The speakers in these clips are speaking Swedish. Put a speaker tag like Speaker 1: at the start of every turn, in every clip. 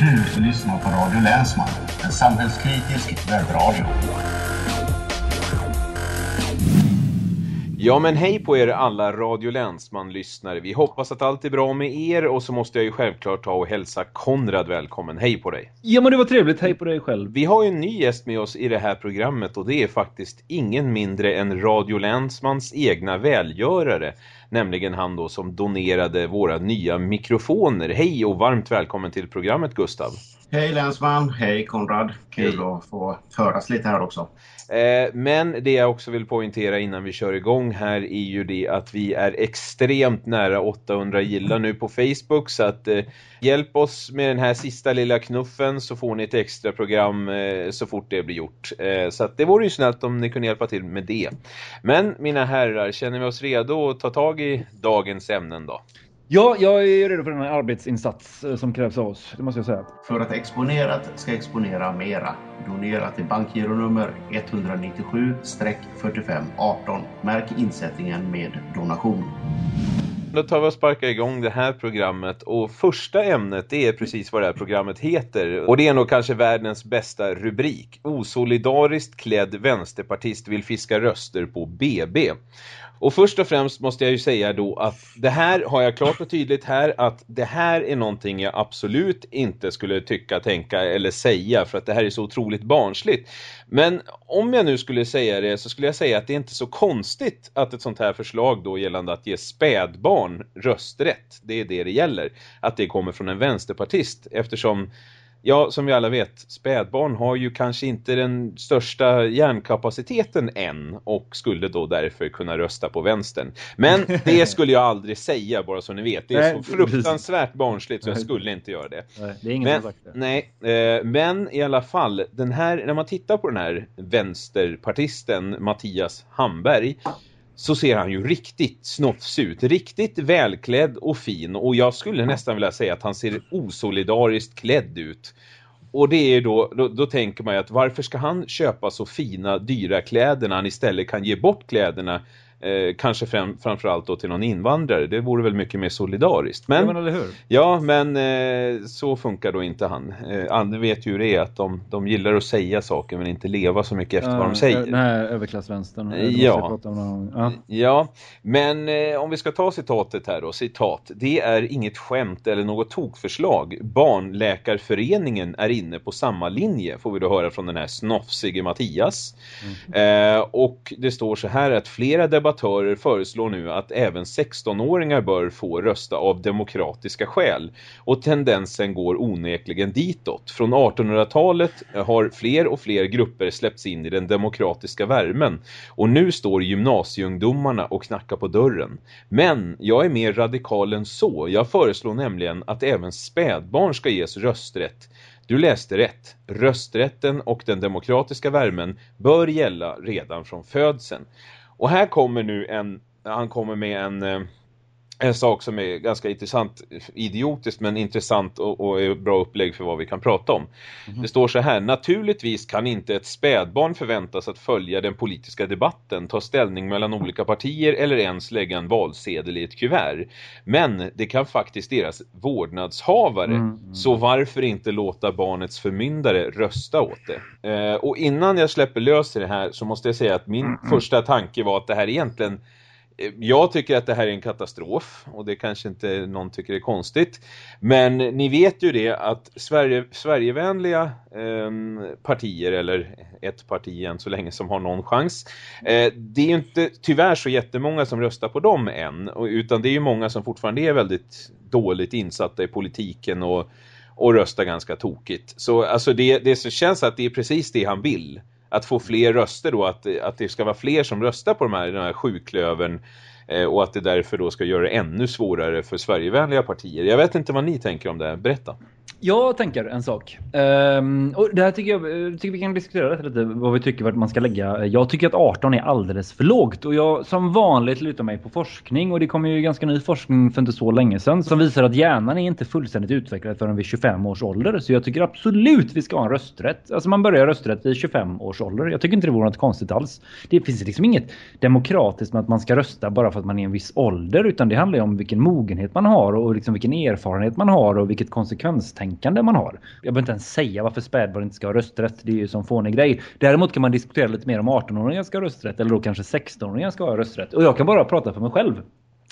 Speaker 1: Du lyssnar på Radio Länsman, en samhällskritisk webbradio.
Speaker 2: Ja men hej på er alla Radio Länsman-lyssnare. Vi hoppas att allt är bra med er och så måste jag ju självklart ta och hälsa Konrad välkommen. Hej på dig.
Speaker 3: Ja men det var trevligt, hej på dig själv.
Speaker 2: Vi har ju en ny gäst med oss i det här programmet och det är faktiskt ingen mindre än Radio Länsmans egna välgörare. Nämligen han då som donerade våra nya mikrofoner. Hej och varmt välkommen till programmet Gustav.
Speaker 1: Hej Länsman, hej Konrad. Kul
Speaker 2: Hej.
Speaker 1: att få höras lite här också.
Speaker 2: Eh, men det jag också vill poängtera innan vi kör igång här är ju det att vi är extremt nära 800 gilla nu på Facebook så att eh, hjälp oss med den här sista lilla knuffen så får ni ett extra program eh, så fort det blir gjort. Eh, så att det vore ju snällt om ni kunde hjälpa till med det. Men mina herrar, känner vi oss redo att ta tag i dagens ämnen då?
Speaker 3: Ja, jag är redo för den här arbetsinsats eh, som krävs av oss, det måste jag säga.
Speaker 1: För att exponerat ska exponera mera. Donera till bankgironummer 197-4518. Märk insättningen med donation.
Speaker 2: Då tar vi och sparkar igång det här programmet och första ämnet det är precis vad det här programmet heter och det är nog kanske världens bästa rubrik. Osolidariskt klädd vänsterpartist vill fiska röster på BB. Och först och främst måste jag ju säga då att det här har jag klart och tydligt här att det här är någonting jag absolut inte skulle tycka, tänka eller säga för att det här är så otroligt barnsligt. Men om jag nu skulle säga det så skulle jag säga att det är inte så konstigt att ett sånt här förslag då gällande att ge spädbarn rösträtt, det är det det gäller, att det kommer från en vänsterpartist eftersom Ja, som vi alla vet, spädbarn har ju kanske inte den största hjärnkapaciteten än och skulle då därför kunna rösta på vänstern. Men det skulle jag aldrig säga, bara så ni vet. Det är
Speaker 3: Nej,
Speaker 2: så fruktansvärt barnsligt så jag skulle inte göra det.
Speaker 3: Nej, det är ingen
Speaker 2: Men,
Speaker 3: som har sagt det.
Speaker 2: nej, eh, men i alla fall, den här, när man tittar på den här vänsterpartisten Mattias Hamberg så ser han ju riktigt snofs ut, riktigt välklädd och fin och jag skulle nästan vilja säga att han ser osolidariskt klädd ut. Och det är då, då, då tänker man ju att varför ska han köpa så fina, dyra kläder när han istället kan ge bort kläderna eh, kanske fram, framförallt då till någon invandrare. Det vore väl mycket mer solidariskt. Men,
Speaker 3: Ja, men eller hur?
Speaker 2: Ja, men eh, så funkar då inte han. Eh, Anne vet ju hur det är att de, de gillar att säga saker men inte leva så mycket efter vad de säger.
Speaker 3: Den här överklassvänstern.
Speaker 2: Ja.
Speaker 3: Ja.
Speaker 2: Ja, men eh, om vi ska ta citatet här då, citat. Det är inget skämt eller något tokförslag. Barnläkarföreningen är inne på samma linje, får vi då höra från den här snofsige Mattias. Eh, och det står så här att flera debattörer föreslår nu att även 16-åringar bör få rösta av demokratiska skäl. Och tendensen går onekligen ditåt. Från 1800-talet har fler och fler grupper släppts in i den demokratiska värmen. Och nu står gymnasieungdomarna och knackar på dörren. Men jag är mer radikal än så. Jag föreslår nämligen att även spädbarn ska ges rösträtt. Du läste rätt. Rösträtten och den demokratiska värmen bör gälla redan från födseln. Och här kommer nu en, han kommer med en, eh, en sak som är ganska intressant, idiotiskt men intressant och, och är bra upplägg för vad vi kan prata om. Det står så här, naturligtvis kan inte ett spädbarn förväntas att följa den politiska debatten, ta ställning mellan olika partier eller ens lägga en valsedel i ett kuvert. Men det kan faktiskt deras vårdnadshavare,
Speaker 3: Mm,
Speaker 2: så varför inte låta barnets förmyndare rösta åt det? Eh, och innan jag släpper lös det här så måste jag säga att min första tanke var att det här egentligen Eh, jag tycker att det här är en katastrof och det kanske inte någon tycker är konstigt. Men ni vet ju det att Sverige, Sverigevänliga eh, partier eller ett parti än så länge som har någon chans. Eh, det är ju inte tyvärr så jättemånga som röstar på dem än utan det är ju många som fortfarande är väldigt dåligt insatta i politiken och, och röstar ganska tokigt. Så alltså det, det känns att det är precis det han vill att få fler röster då, att, att det ska vara fler som röstar på de här, den här sjuklövern eh, och att det därför då ska göra det ännu svårare för Sverigevänliga partier. Jag vet inte vad ni tänker om det berätta.
Speaker 3: Jag tänker en sak. Um, och det här tycker jag tycker vi kan diskutera lite, vad vi tycker vart man ska lägga. Jag tycker att 18 är alldeles för lågt och jag som vanligt lutar mig på forskning och det kommer ju ganska ny forskning för inte så länge sedan som visar att hjärnan är inte fullständigt utvecklad förrän vid 25 års ålder. Så jag tycker absolut vi ska ha en rösträtt. Alltså man börjar rösträtt vid 25 års ålder. Jag tycker inte det vore något konstigt alls. Det finns liksom inget demokratiskt med att man ska rösta bara för att man är i en viss ålder utan det handlar ju om vilken mogenhet man har och liksom vilken erfarenhet man har och vilket konsekvenstänkande oliktänkande man har. Jag behöver inte ens säga varför spädbarn inte ska ha rösträtt. Det är ju som fånig grej. Däremot kan man diskutera lite mer om 18-åringar ska ha rösträtt eller då kanske 16-åringar ska ha rösträtt. Och jag kan bara prata för mig själv.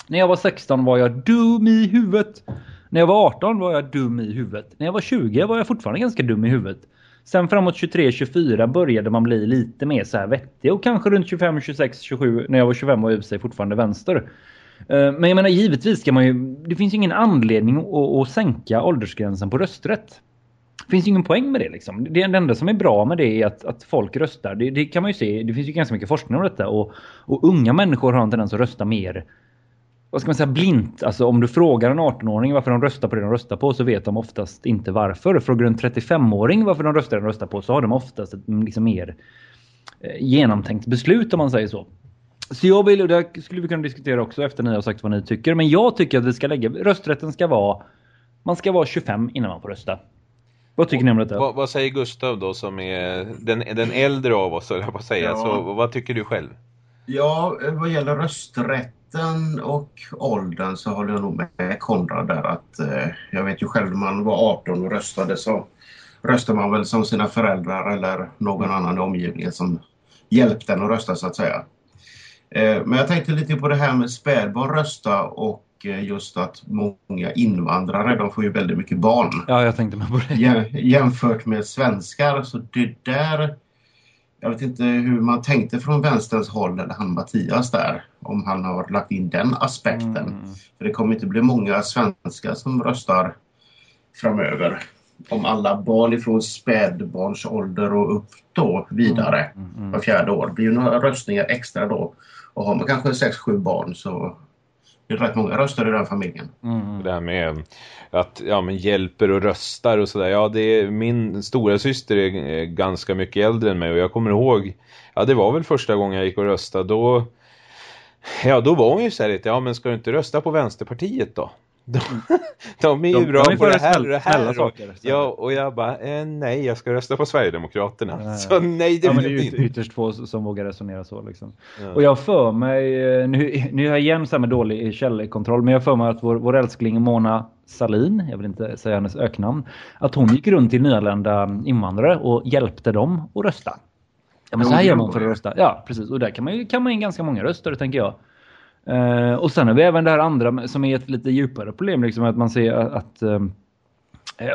Speaker 3: När jag var 16 var jag dum i huvudet. När jag var 18 var jag dum i huvudet. När jag var 20 var jag fortfarande ganska dum i huvudet. Sen framåt 23-24 började man bli lite mer så här vettig. Och kanske runt 25, 26, 27 när jag var 25 var jag sig fortfarande vänster. Eh, men jag menar givetvis ska man ju... Det finns ju ingen anledning att, att sänka åldersgränsen på rösträtt. Det finns ju ingen poäng med det liksom. Det enda som är bra med det är att, att folk röstar. Det, det, kan man ju se. Det finns ju ganska mycket forskning om detta. Och, och unga människor har en tendens att rösta mer vad ska man säga, blint. Alltså om du frågar en 18-åring varför de röstar på det de röstar på så vet de oftast inte varför. Frågar du en 35-åring varför de röstar det de röstar på så har de oftast ett liksom mer eh, genomtänkt beslut om man säger så. Så jag vill, och det skulle vi kunna diskutera också efter ni har sagt vad ni tycker. Men jag tycker att vi ska lägga, rösträtten ska vara, man ska vara 25 innan man får rösta. Vad tycker och, ni om detta?
Speaker 2: Vad, vad, säger Gustav då som är den, den äldre av oss, eller på att säga. Ja. Så vad tycker du själv?
Speaker 1: Ja, vad gäller rösträtten och åldern så håller jag nog med Konrad där att eh, jag vet ju själv när man var 18 och röstade så röstade man väl som sina föräldrar eller någon annan i omgivningen som hjälpte en att rösta så att säga. Eh, men jag tänkte lite på det här med spädbarn rösta och eh, just att många invandrare, de får ju väldigt mycket barn.
Speaker 3: Ja, jag tänkte på det.
Speaker 1: Jämfört med svenskar, så det där... Jag vet inte hur man tänkte från vänsterns håll, eller han Mattias där, om han har lagt in den aspekten. Mm. För det kommer inte bli många svenskar som röstar framöver. Om alla barn ifrån spädbarnsålder och upp då vidare mm, mm, mm. var fjärde år. Det blir ju några röstningar extra då. Och har man kanske 6-7 barn så det är rätt många röster i den familjen.
Speaker 2: Mm. Det här med att ja, men hjälper och röstar och sådär. Ja, det är, min stora syster är ganska mycket äldre än mig och jag kommer ihåg, ja det var väl första gången jag gick och röstade. Då, ja, då var hon ju så här lite, ja men ska du inte rösta på Vänsterpartiet då? De, de är ju de, bra de på det här och det här. Saker, och, ja, och jag bara, eh, nej, jag ska rösta på Sverigedemokraterna. Nej. Så nej, det
Speaker 3: ja, blir det är ytterst få som vågar resonera så. Liksom. Ja. Och jag för mig, eh, nu, nu är jag igen så med dålig källkontroll, men jag för mig att vår, vår älskling Mona Salin, jag vill inte säga hennes öknamn, att hon gick runt till nyanlända invandrare och hjälpte dem att rösta. Ja, men så här gör man för att rösta. Ja, precis. Och där kan man ju kamma in ganska många röster, tänker jag. Uh, och sen har vi även det här andra som är ett lite djupare problem. Liksom, att man ser att... Uh,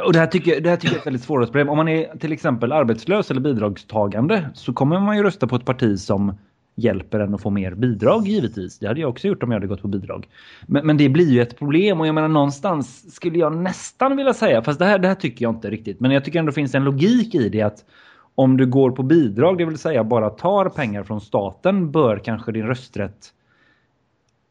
Speaker 3: och det här, tycker, det här tycker jag är ett väldigt svårt problem. Om man är till exempel arbetslös eller bidragstagande så kommer man ju rösta på ett parti som hjälper en att få mer bidrag givetvis. Det hade jag också gjort om jag hade gått på bidrag. Men, men det blir ju ett problem och jag menar någonstans skulle jag nästan vilja säga, fast det här, det här tycker jag inte riktigt. Men jag tycker ändå finns en logik i det att om du går på bidrag, det vill säga bara tar pengar från staten, bör kanske din rösträtt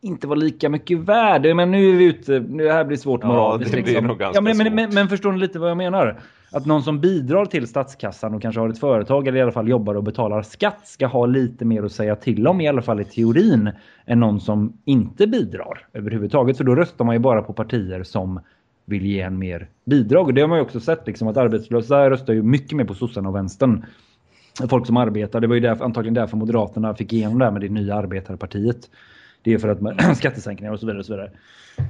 Speaker 3: inte var lika mycket värd. Men nu är vi ute, nu här blir svårt moraliskt.
Speaker 2: Ja, det blir liksom. nog ganska
Speaker 3: ja, men,
Speaker 2: svårt.
Speaker 3: Men, men, förstår ni lite vad jag menar? Att någon som bidrar till statskassan och kanske har ett företag eller i alla fall jobbar och betalar skatt ska ha lite mer att säga till om i alla fall i teorin än någon som inte bidrar överhuvudtaget. För då röstar man ju bara på partier som vill ge en mer bidrag. Och det har man ju också sett liksom att arbetslösa röstar ju mycket mer på sossarna och vänstern. Folk som arbetar. Det var ju därför, antagligen därför Moderaterna fick igenom det här med det nya arbetarpartiet. Det är för att man, skattesänkningar och så vidare. Och, så vidare.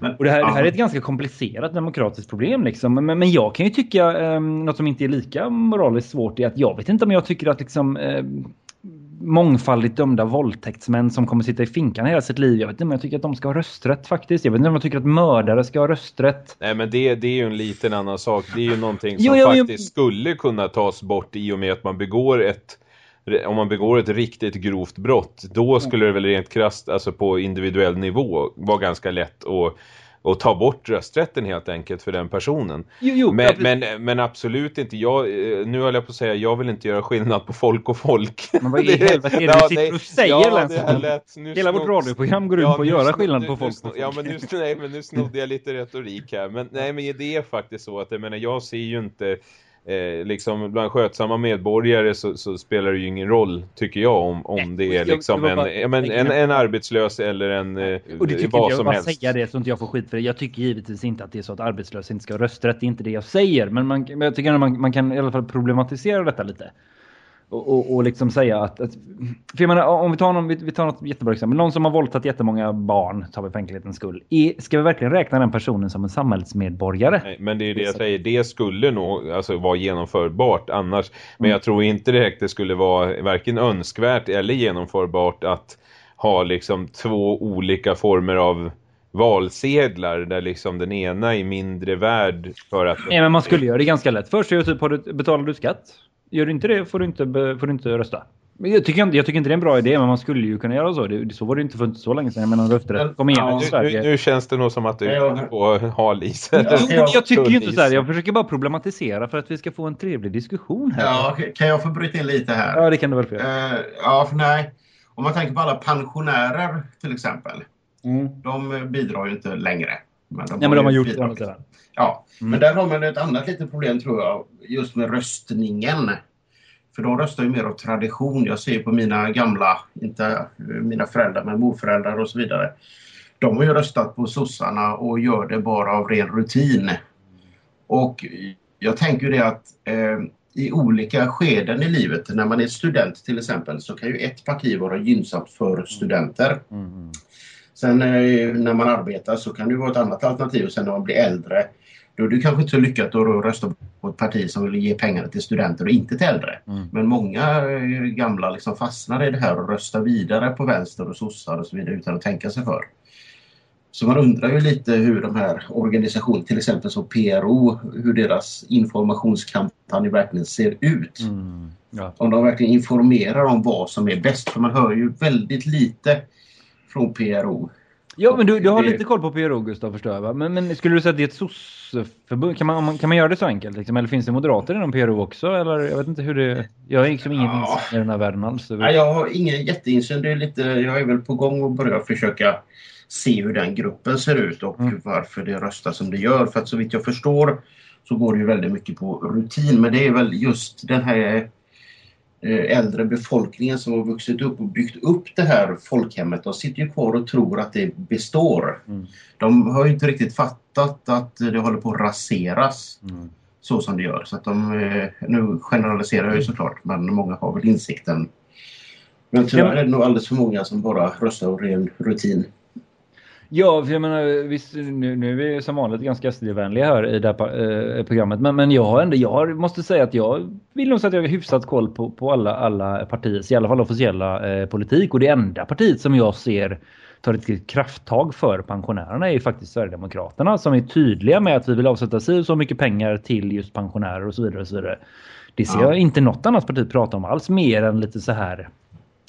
Speaker 3: Men, och det, här, det här är ett ganska komplicerat demokratiskt problem. Liksom. Men, men jag kan ju tycka eh, något som inte är lika moraliskt svårt är att jag vet inte om jag tycker att liksom, eh, mångfaldigt dömda våldtäktsmän som kommer sitta i finkan hela sitt liv. Jag vet inte om jag tycker att de ska ha rösträtt faktiskt. Jag vet inte om jag tycker att mördare ska ha rösträtt.
Speaker 2: Nej men det, det är ju en liten annan sak. Det är ju någonting som jo, jo, faktiskt jo. skulle kunna tas bort i och med att man begår ett om man begår ett riktigt grovt brott, då skulle det väl rent krasst, alltså på individuell nivå, vara ganska lätt att och ta bort rösträtten helt enkelt för den personen.
Speaker 3: Jo, jo,
Speaker 2: men, men, men, absolut inte. Jag, eh, nu höll jag på att säga, jag vill inte göra skillnad på folk och folk.
Speaker 3: Men vad i helvete är det du sitter och säger? Ja, lätt, nu Hela vårt radioprogram går ja, ut på att göra skillnad på folk och folk.
Speaker 2: Ja, men nu, nej, men nu snodde jag lite retorik här. Men, nej, men det är faktiskt så att jag menar, jag ser ju inte eh, liksom bland skötsamma medborgare så, så, spelar det ju ingen roll tycker jag om, om det är liksom en, en, en, en, arbetslös eller en eh,
Speaker 3: och det tycker vad jag, som bara helst. säga det så inte jag får skit för det. Jag tycker givetvis inte att det är så att arbetslösa inte ska ha rösträtt. Det är inte det jag säger. Men, man, men jag tycker att man, man kan i alla fall problematisera detta lite. Och, och, och liksom säga att, att för jag menar, om vi tar, någon, vi, vi tar något jättebra exempel. Någon som har våldtagit jättemånga barn, tar vi för enkelhetens skull. Är, ska vi verkligen räkna den personen som en samhällsmedborgare?
Speaker 2: Nej, men det är det jag säger, det skulle nog alltså, vara genomförbart annars. Men mm. jag tror inte direkt det skulle vara varken önskvärt eller genomförbart att ha liksom två olika former av valsedlar där liksom den ena är mindre värd för att...
Speaker 3: Nej, men man skulle göra det ganska lätt. Först är det typ, har du, betalar du skatt? Gör du inte det får du inte, får du inte rösta. Jag tycker, inte, jag tycker inte det är en bra idé, men man skulle ju kunna göra så. Det, så var det inte för inte så länge sedan. Jag menar, rösträtt kom igen ja,
Speaker 2: Sverige. Nu, nu, känns det nog som att du är på halis.
Speaker 3: Ja, jag, jag tycker ju inte så här. Jag försöker bara problematisera för att vi ska få en trevlig diskussion här.
Speaker 1: Ja, kan jag få bryta in lite här?
Speaker 3: Ja, det kan du väl få göra.
Speaker 1: Uh, ja, för nej. Om man tänker på alla pensionärer till exempel. Mm. De bidrar ju inte längre.
Speaker 3: Men de, ja, men de har gjort det.
Speaker 1: Ja, mm. men där har man ett annat litet problem tror jag. Just med röstningen. För de röstar ju mer av tradition. Jag ser på mina gamla, inte mina föräldrar men morföräldrar och så vidare. De har ju röstat på sossarna och gör det bara av ren rutin. Och jag tänker det att eh, i olika skeden i livet, när man är student till exempel, så kan ju ett parti vara gynnsamt för studenter. Mm. Sen eh, när man arbetar så kan det vara ett annat alternativ och sen när man blir äldre då är det kanske inte så lyckat att rösta på ett parti som vill ge pengar till studenter och inte till äldre. Mm. Men många eh, gamla liksom fastnar i det här och röstar vidare på vänster och sossar och så vidare utan att tänka sig för. Så man undrar ju lite hur de här organisationerna, till exempel som PRO, hur deras informationskampanj verkligen ser ut. Mm. Ja. Om de verkligen informerar om vad som är bäst. För man hör ju väldigt lite från PRO.
Speaker 3: Ja, men du, du har lite koll på PRO, Gustav, förstår jag. Va? Men, men skulle du säga att det är ett sosseförbund? Kan man, kan man göra det så enkelt? Liksom? Eller finns det moderater inom PRO också? Eller jag vet inte hur det... Jag har liksom ingen ja. i den här världen alls.
Speaker 1: Nej, jag har ingen jätteinsyn. Det är lite, jag är väl på gång att börja försöka se hur den gruppen ser ut och mm. varför det röstar som det gör. För att så vitt jag förstår så går det ju väldigt mycket på rutin. Men det är väl just den här äldre befolkningen som har vuxit upp och byggt upp det här folkhemmet, de sitter ju kvar och tror att det består. Mm. De har ju inte riktigt fattat att det håller på att raseras mm. så som det gör. Så att de, eh, nu generaliserar jag ju såklart, men många har väl insikten. Men tyvärr är det nog alldeles för många som bara röstar av ren rutin.
Speaker 3: Ja, för jag menar, visst, nu, nu är vi som vanligt ganska SD-vänliga här i det här eh, programmet. Men, men jag har ändå, jag måste säga att jag vill nog säga att jag har hyfsat koll på, på alla, alla partiers, i alla fall officiella eh, politik. Och det enda partiet som jag ser tar ett krafttag för pensionärerna är ju faktiskt Sverigedemokraterna som är tydliga med att vi vill avsätta sig så mycket pengar till just pensionärer och så vidare. Och så vidare. Det ser ja. jag inte något annat parti prata om alls mer än lite så här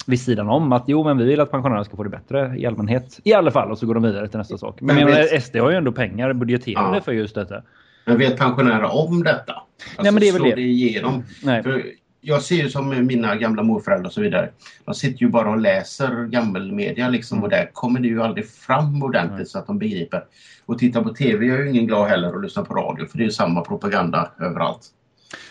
Speaker 3: vid sidan om att jo men vi vill att pensionärerna ska få det bättre i allmänhet. I alla fall och så går de vidare till nästa sak. Men, men vet... SD har ju ändå pengar budgeterade ja. för just detta.
Speaker 1: Men vet pensionärer om detta? Alltså,
Speaker 3: Nej men det är väl det.
Speaker 1: det igenom. Nej. För jag ser ju som mina gamla morföräldrar och så vidare. De sitter ju bara och läser gammelmedia liksom och där kommer det ju aldrig fram ordentligt mm. så att de begriper. Och titta på TV är ju ingen glad heller och lyssna på radio för det är ju samma propaganda överallt.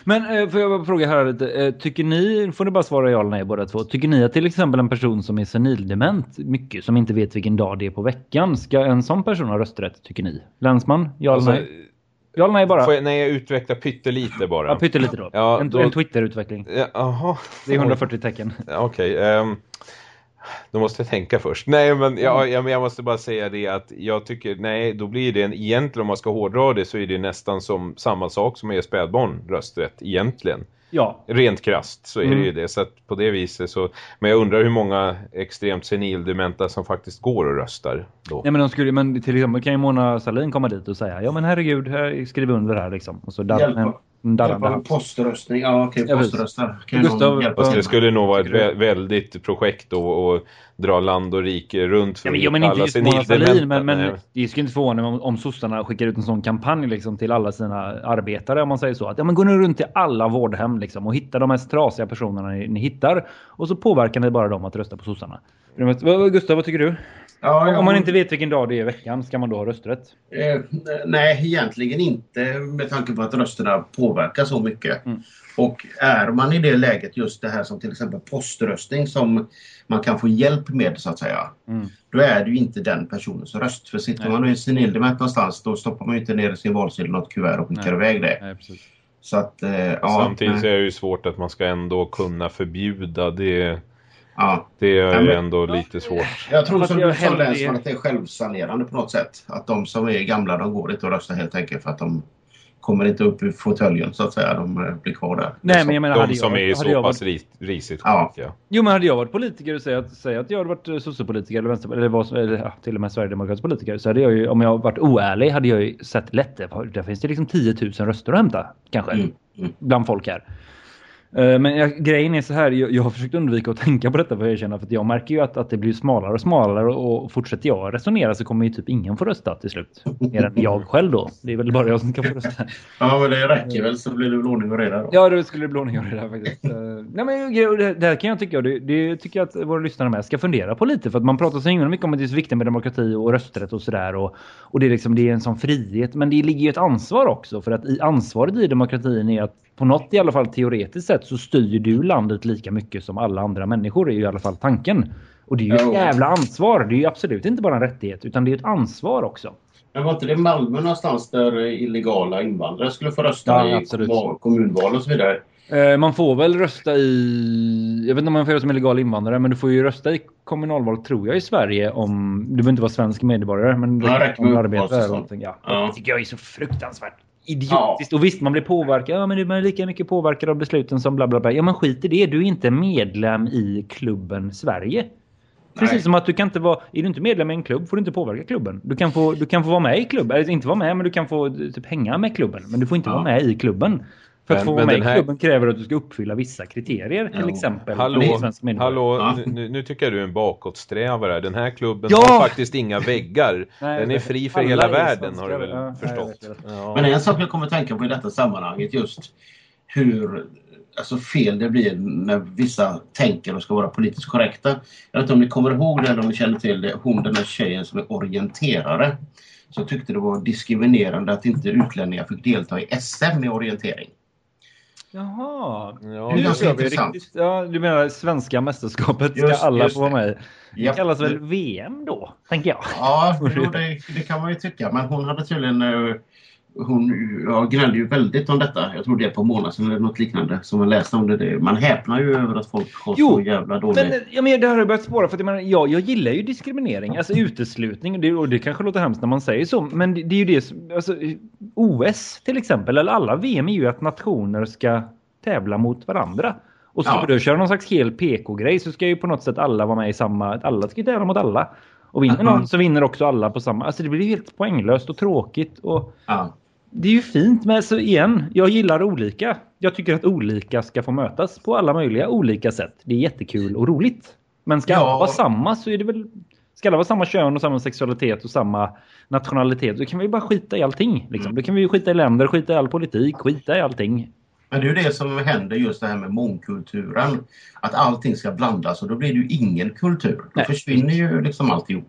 Speaker 3: Men eh, får jag bara fråga här lite. Eh, tycker ni, får ni bara svara ja eller nej båda två. Tycker ni att till exempel en person som är senildement, mycket, som inte vet vilken dag det är på veckan, ska en sån person ha rösträtt tycker ni? Länsman, ja alltså, eller nej? Ja eller nej bara?
Speaker 2: Får jag, nej, jag utvecklar pyttelite bara.
Speaker 3: Ja, pyttelite då. Ja, en, då... en Twitter-utveckling.
Speaker 2: Ja,
Speaker 3: Det är 140 tecken.
Speaker 2: Okej. Okay, um... Då måste jag tänka först. Nej, men jag, jag, jag, måste bara säga det att jag tycker, nej, då blir det en, egentligen om man ska hårdra det så är det nästan som samma sak som att ge spädbarn rösträtt, egentligen.
Speaker 3: Ja.
Speaker 2: Rent krast så är mm. det ju det. Så att på det viset så... Men jag undrar hur många extremt senildementa som faktiskt går och röstar då.
Speaker 3: Nej men de skulle, men till exempel kan ju Mona Salin komma dit och säga ja men herregud, här, skriv under här liksom. Och så
Speaker 1: där, Hjälpa poströstning. Ja, okej, okay, poströsta.
Speaker 2: Gustav, Fast det skulle nog vara ett väldigt projekt att dra land och rike runt
Speaker 3: för ja, men, ja, men alla sin Salin, men, men det skulle inte förvåna om, om sossarna skickar ut en sån kampanj liksom, till alla sina arbetare om man säger så. Att ja, men gå nu runt till alla vårdhem liksom, och hitta de mest trasiga personerna ni, ni hittar och så påverkar ni bara dem att rösta på sossarna. Gustav, vad tycker du? Ja, Om man inte vet vilken dag det är i veckan, ska man då ha rösträtt?
Speaker 1: Eh, nej, egentligen inte med tanke på att rösterna påverkar så mycket. Mm. Och är man i det läget just det här som till exempel poströstning som man kan få hjälp med så att säga. Mm. Då är det ju inte den personens röst. För sitter nej. man i senildement någonstans då stoppar man ju inte ner sin valsedel i något kuvert och skickar iväg det. Nej, Så att, eh, ja,
Speaker 2: Samtidigt
Speaker 1: nej.
Speaker 2: är det ju svårt att man ska ändå kunna förbjuda. Det,
Speaker 1: ja.
Speaker 2: det är
Speaker 1: Ja,
Speaker 2: ju
Speaker 1: men-
Speaker 2: ändå lite svårt.
Speaker 1: Jag tror som
Speaker 3: jag
Speaker 1: du sa Länsman att det är självsanerande på något sätt. Att de som är gamla de går inte att rösta helt enkelt för att de kommer inte upp ur fåtöljen så att säga. De eh, blir kvar där.
Speaker 3: Nej, men jag menar,
Speaker 2: De
Speaker 3: hade
Speaker 2: som
Speaker 3: jag,
Speaker 2: är i
Speaker 3: hade jag
Speaker 2: så
Speaker 3: varit
Speaker 2: pass ris, risigt
Speaker 1: Ja.
Speaker 2: ja.
Speaker 3: Jo men hade jag varit politiker och säga att, säga att jag hade varit eh, sociopolitiker eller vänster eller, vad som- eller ja, till och med sverigedemokratisk politiker så hade jag ju, om jag varit oärlig hade jag ju sett lätt det. Där finns det liksom 10 000 röster att hämta kanske.
Speaker 1: Mm, mm.
Speaker 3: Bland folk här. Eh, Men jag, grejen är så här, jag, jag har försökt undvika att tänka på detta för jag känner för att jag märker ju att, att det blir smalare och smalare och, fortsätter jag resonera så kommer ju typ ingen få rösta till slut. Mer än jag själv då. Det är väl bara jag som ska få rösta.
Speaker 1: Ja, men det räcker väl så blir det väl ordning och reda då.
Speaker 3: Ja, då skulle det bli ordning och reda faktiskt. Eh, Nej, men det det här kan jag tycka, det, det tycker jag att våra lyssnare med ska fundera på lite. För att man pratar så himla mycket om att det är så viktigt med demokrati och rösträtt och sådär. Och, och det är liksom, det är en sån frihet. Men det ligger ju ett ansvar också. För att i ansvaret i demokratin är att på något i alla fall teoretiskt sett så styr du landet lika mycket som alla andra människor. är ju i alla fall tanken. Och det är ju ett jävla ansvar. Det är ju absolut inte bara en rättighet utan det är ett ansvar också.
Speaker 1: Men var inte det Malmö någonstans där illegala invandrare skulle få rösta
Speaker 3: Ja,
Speaker 1: i
Speaker 3: absolut.
Speaker 1: kommun- kommunval och så vidare?
Speaker 3: Eh, Man får väl rösta i... Jag vet inte om man får göra som illegal invandrare men du får ju rösta i kommunalval tror jag i Sverige om... Du behöver inte vara svensk medborgare men du
Speaker 1: Ja,
Speaker 3: om eller
Speaker 1: uppehållstillstånd.
Speaker 3: någonting. Ja.
Speaker 1: Ja.
Speaker 3: Det tycker jag är så fruktansvärt idiotiskt. Och visst man blir påverkad. Ja men du är lika mycket påverkad av besluten som bla bla bla. Ja men skit i det. Du är inte medlem i klubben Sverige. Precis
Speaker 1: Nej.
Speaker 3: som att du kan inte vara... Är du inte medlem i en klubb får du inte påverka klubben. Du kan få, du kan få vara med i klubben. Eller inte vara med men du kan få typ hänga med klubben. Men du får inte
Speaker 1: Ja.
Speaker 3: vara med i klubben. För att
Speaker 2: Men-
Speaker 3: få vara
Speaker 2: men
Speaker 3: med
Speaker 2: den
Speaker 3: i
Speaker 2: här-
Speaker 3: klubben kräver att du ska uppfylla vissa kriterier. Till
Speaker 1: Jo.
Speaker 3: exempel.
Speaker 2: Hallå,
Speaker 3: som
Speaker 2: hallå
Speaker 1: Ja.
Speaker 2: nu, nu tycker jag du är en bakåtsträvare. Den här klubben
Speaker 3: Ja!
Speaker 2: har faktiskt inga väggar.
Speaker 3: Nej,
Speaker 2: Den är fri för hela
Speaker 3: är
Speaker 2: världen
Speaker 3: svenskar.
Speaker 2: har du väl
Speaker 3: Ja,
Speaker 2: förstått? Ja.
Speaker 1: Men en sak jag kommer att tänka på i detta sammanhanget just hur alltså fel det blir när vissa tänker och ska vara politiskt korrekta. Jag vet inte om ni kommer ihåg det eller om ni känner till det. Hon den här tjejen som är orienterare. Så tyckte det var diskriminerande att inte utlänningar fick delta i SM i orientering.
Speaker 3: Jaha.
Speaker 2: Ja,
Speaker 3: Nu
Speaker 1: ganska
Speaker 3: kör vi
Speaker 1: intressant.
Speaker 3: riktigt- Ja, du menar svenska mästerskapet ska
Speaker 1: Just-
Speaker 3: alla
Speaker 1: just
Speaker 3: få vara
Speaker 1: det.
Speaker 3: med i. Det kallas väl VM då, tänker jag.
Speaker 1: Ja, jo, det, det kan man ju tycka. Men hon hade tydligen... eh, Hon ja, gnällde ju väldigt om detta. Jag tror det är på månaden sedan eller något liknande. Som man läste om det. Man häpnar ju över att folk har
Speaker 3: Jo,
Speaker 1: så jävla dålig...
Speaker 3: Men, ja, men det har jag börjat spåra för att jag, ja, jag gillar ju diskriminering, alltså uteslutning. Och det, och det kanske låter hemskt när man säger så. Men det, det är ju det som, alltså, OS till exempel, eller alla VM är ju att nationer ska tävla mot varandra. Och ska
Speaker 1: Ja.
Speaker 3: då köra någon slags hel PK-grej så ska ju på något sätt alla vara med i samma... Alla ska ju tävla mot alla. Och vinner någon så vinner också alla på samma... Alltså det blir helt poänglöst och tråkigt. Och
Speaker 1: Ja.
Speaker 3: Det är ju fint men så igen, jag gillar olika. Jag tycker att olika ska få mötas på alla möjliga olika sätt. Det är jättekul och roligt. Men ska
Speaker 1: Ja.
Speaker 3: alla vara samma så är det väl... Ska alla vara samma kön och samma sexualitet och samma nationalitet då kan vi ju bara skita i allting. Liksom.
Speaker 1: Mm.
Speaker 3: Då kan vi ju skita i länder, skita i all politik, skita i allting.
Speaker 1: Men det är ju det som händer just det här med mångkulturen. Att allting ska blandas och då blir det ju ingen kultur. Då
Speaker 3: Nej.
Speaker 1: försvinner ju liksom alltihop.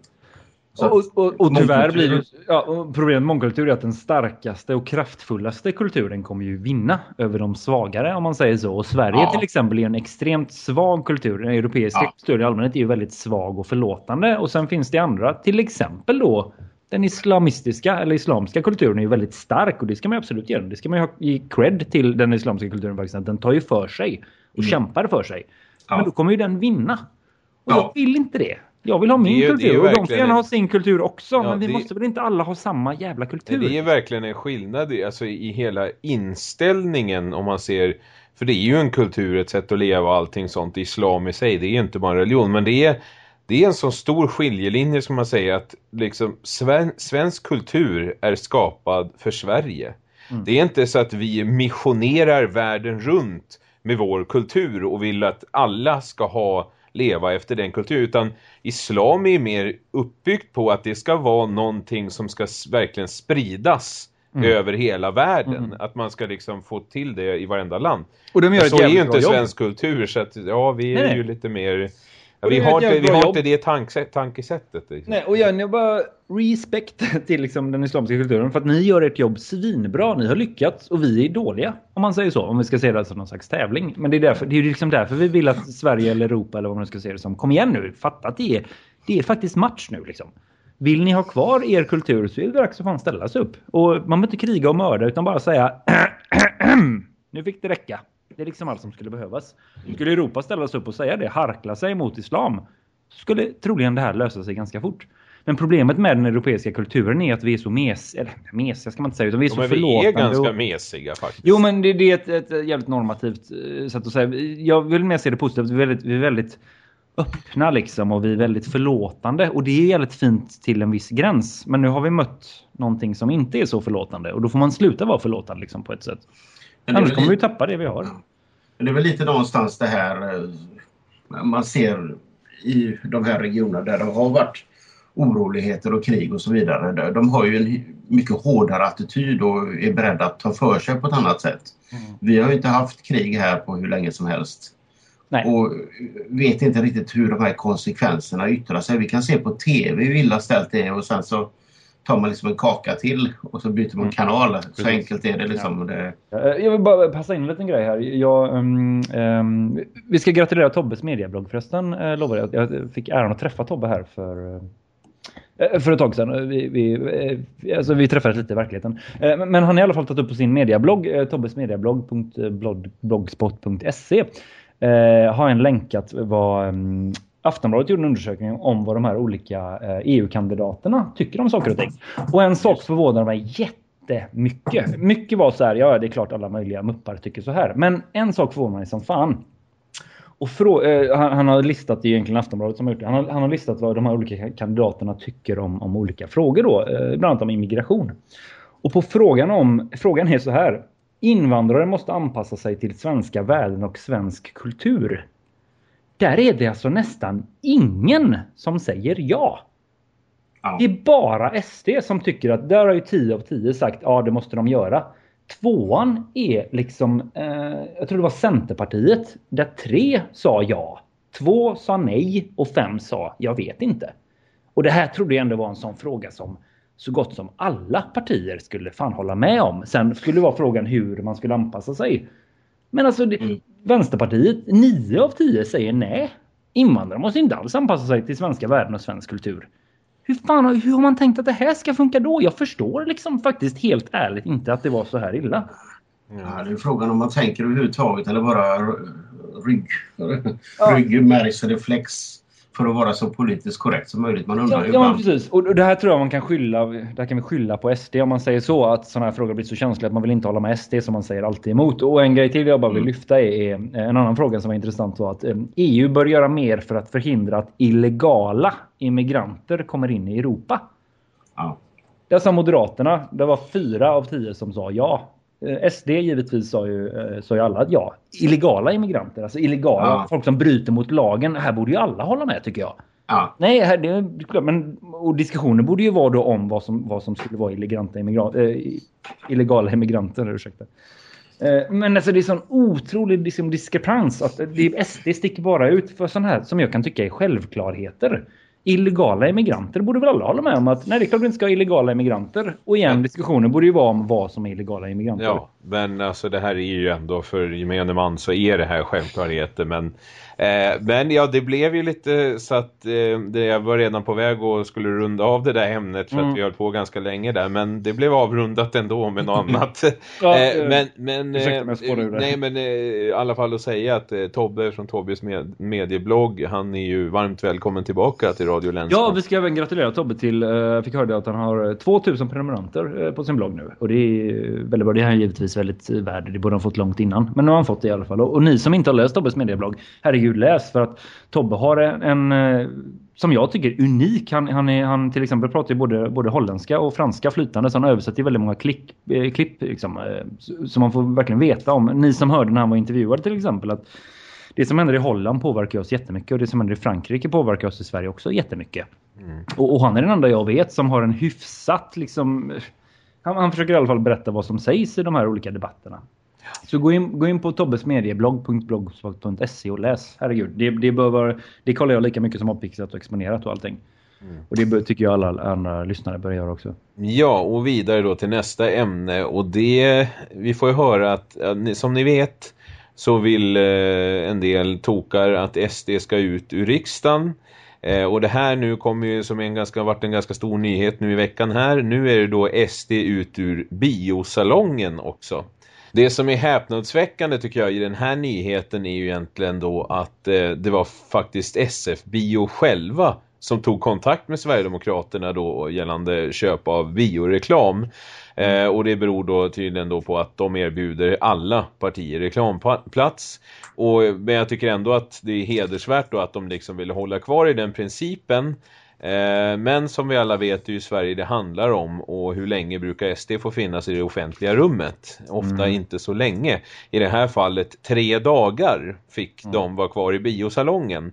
Speaker 1: Att
Speaker 3: Och, och, och tyvärr blir det... Ja, och problemet med mångkultur är att den starkaste och kraftfullaste kulturen kommer ju vinna över de svagare om man säger så. Och Sverige
Speaker 1: Ja.
Speaker 3: till exempel är en extremt svag kultur. Den europeiska
Speaker 1: Ja.
Speaker 3: kulturen i allmänhet är ju väldigt svag och förlåtande. Och sen finns det andra, till exempel då den islamistiska eller islamska kulturen är ju väldigt stark och det ska man absolut göra. Det ska man ju ha, ge cred till den islamiska kulturen faktiskt. Att den tar ju för sig och
Speaker 1: Mm.
Speaker 3: kämpar för sig.
Speaker 1: Ja.
Speaker 3: Men då kommer ju den vinna. Och
Speaker 1: Ja.
Speaker 3: jag vill inte det. Jag vill ha min
Speaker 2: Det
Speaker 3: kultur och de får
Speaker 2: verkligen
Speaker 3: gärna ha sin kultur också.
Speaker 2: Ja,
Speaker 3: men vi
Speaker 2: det-
Speaker 3: måste väl inte alla ha samma jävla kultur?
Speaker 2: Det är verkligen en skillnad i, alltså, i hela inställningen om man ser för det är ju en kultur, ett sätt att leva och allting sånt. Islam i sig, det är ju inte bara en religion. Men det är, det är en så stor skiljelinje som man säger att liksom, sven, svensk kultur är skapad för Sverige.
Speaker 3: Mm.
Speaker 2: Det är inte så att vi missionerar världen runt med vår kultur och vill att alla ska ha leva efter den kultur utan islam är mer uppbyggt på att det ska vara någonting som ska verkligen spridas
Speaker 3: Mm.
Speaker 2: över hela världen.
Speaker 3: Mm.
Speaker 2: Att man ska liksom få till det i varenda land.
Speaker 3: Och de gör
Speaker 2: Så är ju inte
Speaker 3: bra jobb.
Speaker 2: svensk kultur så att ja, vi är
Speaker 3: Nej, nej.
Speaker 2: ju lite mer Ja, vi har, inte, vi har inte det tankesätt, tankesättet. Liksom.
Speaker 3: Nej, och jag, jag bara respekt till liksom den islamiska kulturen för att ni gör ert jobb svinbra. Ni har lyckats och vi är dåliga. Om man säger så. Om vi ska se det som någon slags tävling. Men det är, därför, det är liksom därför vi vill att Sverige eller Europa eller vad man ska se det som. Kom igen nu, fatta att det är, det är faktiskt match nu liksom. Vill ni ha kvar er kultur så är det dags att fan ställa sig upp. Och man behöver inte kriga och mörda utan bara säga nu fick det räcka. Det är liksom allt som skulle behövas. Skulle Europa ställa sig upp och säga det, harkla sig mot islam, skulle troligen det här lösa sig ganska fort. Men problemet med den europeiska kulturen är att vi är så mes... Eller mesiga ska man inte säga, utan vi är
Speaker 2: Jo,
Speaker 3: så
Speaker 2: men vi
Speaker 3: förlåtande.
Speaker 2: är ganska
Speaker 3: och...
Speaker 2: mesiga faktiskt.
Speaker 3: Jo, men det, det är ett, ett jävligt normativt eh, sätt att säga. Jag vill mer se det positivt. Vi är väldigt, vi är väldigt öppna liksom och vi är väldigt förlåtande. Och det är jävligt fint till en viss gräns. Men nu har vi mött någonting som inte är så förlåtande. Och då får man sluta vara förlåtande liksom på ett sätt. Annars kommer vi tappa det vi har.
Speaker 1: Det är väl lite någonstans det här eh, man ser i de här regionerna där det har varit oroligheter och krig och så vidare. De- De har ju en mycket hårdare attityd och är beredda att ta för sig på ett annat sätt.
Speaker 3: Mm.
Speaker 1: Vi har ju inte haft krig här på hur länge som helst.
Speaker 3: Nej.
Speaker 1: Och vet inte riktigt hur de här konsekvenserna yttrar sig. Vi kan se på TV hur illa ställt det är och sen så tar man liksom en kaka till och så byter man
Speaker 3: Mm.
Speaker 1: kanal. Så
Speaker 2: Precis.
Speaker 1: enkelt är det liksom. Det,
Speaker 3: Eh, Jag vill bara passa in en liten grej här. Jag, ehm, ehm, vi ska gratulera Tobbes mediablogg förresten, uh, lovar jag. Jag fick äran att träffa Tobbe här för, eh, för ett tag sedan. Vi, vi, eh, alltså vi träffades lite i verkligheten. Eh, men- han har i alla fall tagit upp på sin mediablogg, tobbesmediablogg.blogspot.se eh, har en länkat vad um, Aftonbladet gjorde en undersökning om vad de här olika eh, e EU-kandidaterna tycker om saker och ting. Och en sak förvånade mig jättemycket. Mycket var så här, ja det är klart alla möjliga muppar tycker så här. Men en sak förvånade mig som fan. Och frå- eh, han, han har listat, det är egentligen Aftonbladet som har gjort det, han har, han har listat vad de här olika kandidaterna tycker om, om olika frågor då, eh, bland annat om immigration. Och på frågan om, frågan är så här. Invandrare måste anpassa sig till svenska värden och svensk kultur. Där är det alltså nästan ingen som säger ja.
Speaker 1: ja.
Speaker 3: Det är bara SD som tycker att där har ju 10 av 10 sagt ja det måste de göra. Tvåan är liksom, eh, jag tror det var Centerpartiet, där tre sa ja. Två sa nej och fem sa jag vet inte. Och det här trodde jag ändå var en sån fråga som så gott som alla partier skulle fan hålla med om. Sen skulle det vara frågan hur man skulle anpassa sig. Men alltså det,
Speaker 1: Mm.
Speaker 3: Vänsterpartiet, 9 av 10 säger nej. Invandrare måste inte alls anpassa sig till svenska värden och svensk kultur. Hur fan har- hur har man tänkt att det här ska funka då? Jag förstår liksom faktiskt helt ärligt inte att det var så här illa.
Speaker 1: Ja, det är frågan om man tänker överhuvudtaget eller bara rygg, ryggmärgsreflex för att vara så politiskt korrekt som möjligt. Man undrar
Speaker 3: Ja,
Speaker 1: ju
Speaker 3: ja
Speaker 1: ibland.
Speaker 3: precis. Och det här tror jag man kan skylla, det här kan vi skylla på SD om man säger så. Att sådana här frågor blir så känsliga att man vill inte hålla med SD som man säger alltid emot. Och en grej till jag bara vill
Speaker 1: Mm.
Speaker 3: lyfta är, är en annan fråga som var intressant var att eh, EU bör göra mer för att förhindra att illegala immigranter kommer in i Europa.
Speaker 1: Ja.
Speaker 3: Där sa Moderaterna, det var fyra av tio som sa ja. Eh, SD givetvis sa ju, eh, sa ju alla att ja. Illegala immigranter, alltså illegala
Speaker 1: Ja.
Speaker 3: folk som bryter mot lagen. Här borde ju alla hålla med tycker jag.
Speaker 1: Ja.
Speaker 3: Nej, här, det men och diskussionen borde ju vara då om vad som, vad som skulle vara illeganta immigrant, eh, illegala immigranter. Ursäkta. Eh, men alltså det är sån otrolig liksom, diskrepans att det, SD sticker bara ut för sån här som jag kan tycka är självklarheter. Illegala immigranter borde väl alla hålla med om att nej det är klart vi inte ska ha illegala immigranter. Och igen, diskussionen borde ju vara om vad som är illegala immigranter.
Speaker 2: Ja, men alltså det här är ju ändå för gemene man så är det här självklarheter. Men, eh, men ja, det blev ju lite så att eh, det, jag var redan på väg och skulle runda av det där ämnet för
Speaker 3: Mm.
Speaker 2: att vi höll på ganska länge där. Men det blev avrundat ändå med något annat.
Speaker 3: Ja,
Speaker 2: eh, men, men, eh, nej, men eh, i alla fall att säga att eh, Tobbe från Tobbes med, medieblogg, han är ju varmt välkommen tillbaka till Radio Länsman.
Speaker 3: Ja, vi ska även gratulera Tobbe till, eh, jag fick höra att han har eh, 2000 prenumeranter på sin blogg nu. Och det är väldigt bra. Det här är givetvis väldigt eh, värde. Det borde han fått långt innan. Men nu har han fått det i alla fall. Och, och ni som inte har läst Tobbes medieblogg, herregud läs. För att Tobbe har en, en eh, som jag tycker unik. Han, han, är, han till exempel pratar ju både, både holländska och franska flytande. Så han översätter väldigt många klick, eh, klipp. Liksom, eh, så man får verkligen veta om. Ni som hörde när han var intervjuad till exempel. att det som händer i Holland påverkar oss jättemycket och det som händer i Frankrike påverkar oss i Sverige också jättemycket. Och, och han är den enda jag vet som har en hyfsat liksom... Han, han försöker i alla fall berätta vad som sägs i de här olika debatterna. Så gå in, gå in på Tobbes medieblogg.blogspot.se och läs. Herregud, det, det, vara, det kollar jag lika mycket som avpixlat och exponerat och allting. Och det bör, tycker jag alla andra lyssnare bör göra också.
Speaker 2: Ja, och vidare då till nästa ämne och det, vi får ju höra att, som ni vet så vill eh, en del tokar att SD ska ut ur riksdagen. Eh, och det här nu kommer ju som en ganska, varit en ganska stor nyhet nu i veckan här. Nu är det då SD ut ur biosalongen också. Det som är häpnadsväckande tycker jag i den här nyheten är ju egentligen då att eh, det var faktiskt SF Bio själva som tog kontakt med Sverigedemokraterna då gällande köp av bioreklam. Eh, och det beror då tydligen då på att de erbjuder alla partier reklamplats. Och, men jag tycker ändå att det är hedersvärt då att de liksom vill hålla kvar i den principen. Eh, men som vi alla vet är ju Sverige det handlar om och hur länge brukar SD få finnas i det offentliga rummet? Ofta mm. inte så länge. I det här fallet tre dagar fick mm. de vara kvar i biosalongen.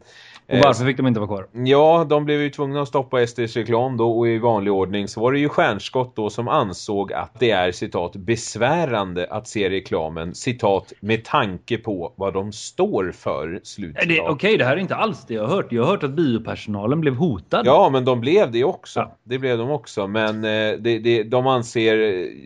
Speaker 3: Och varför fick de inte vara kvar?
Speaker 2: Ja, de blev ju tvungna att stoppa SDs reklam då och i vanlig ordning så var det ju Stjärnskott då som ansåg att det är citat besvärande att se reklamen citat med tanke på vad de står för.
Speaker 3: Okej, okay, det här är inte alls det jag har hört. Jag har hört att biopersonalen blev hotad.
Speaker 2: Ja, men de blev det också. Ja. Det blev de också. Men eh, det, det, de anser,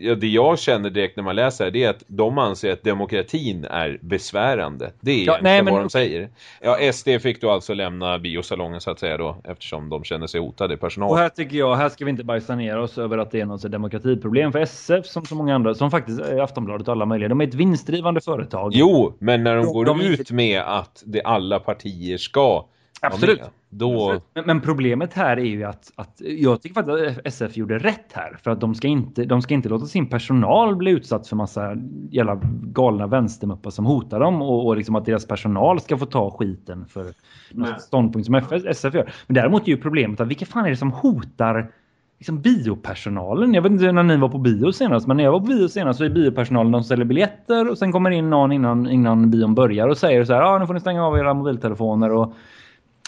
Speaker 2: ja, det jag känner direkt när man läser det är att de anser att demokratin är besvärande. Det är ja, nej, men, vad de säger. Ja, SD fick då alltså lämna lämna biosalongen så att säga då eftersom de känner sig hotade i personal.
Speaker 3: Och här tycker jag, här ska vi inte bajsa ner oss över att det är något demokratiproblem för SF som så många andra, som faktiskt Aftonbladet och alla möjliga. De är ett vinstdrivande företag.
Speaker 2: Jo, men när de, de går de ut med att det alla partier ska
Speaker 3: Absolut. Då... Men, men, problemet här är ju att, att jag tycker faktiskt att SF gjorde rätt här. För att de ska inte, de ska inte låta sin personal bli utsatt för massa jävla galna vänstermuppar som hotar dem. Och, och liksom att deras personal ska få ta skiten för Nej. ståndpunkt som SF gör. Men däremot är ju problemet att vilka fan är det som hotar liksom biopersonalen. Jag vet inte när ni var på bio senast, men när jag var på bio senast så är biopersonalen de ställer biljetter och sen kommer in någon innan, innan bion börjar och säger så här, ja ah, nu får ni stänga av era mobiltelefoner och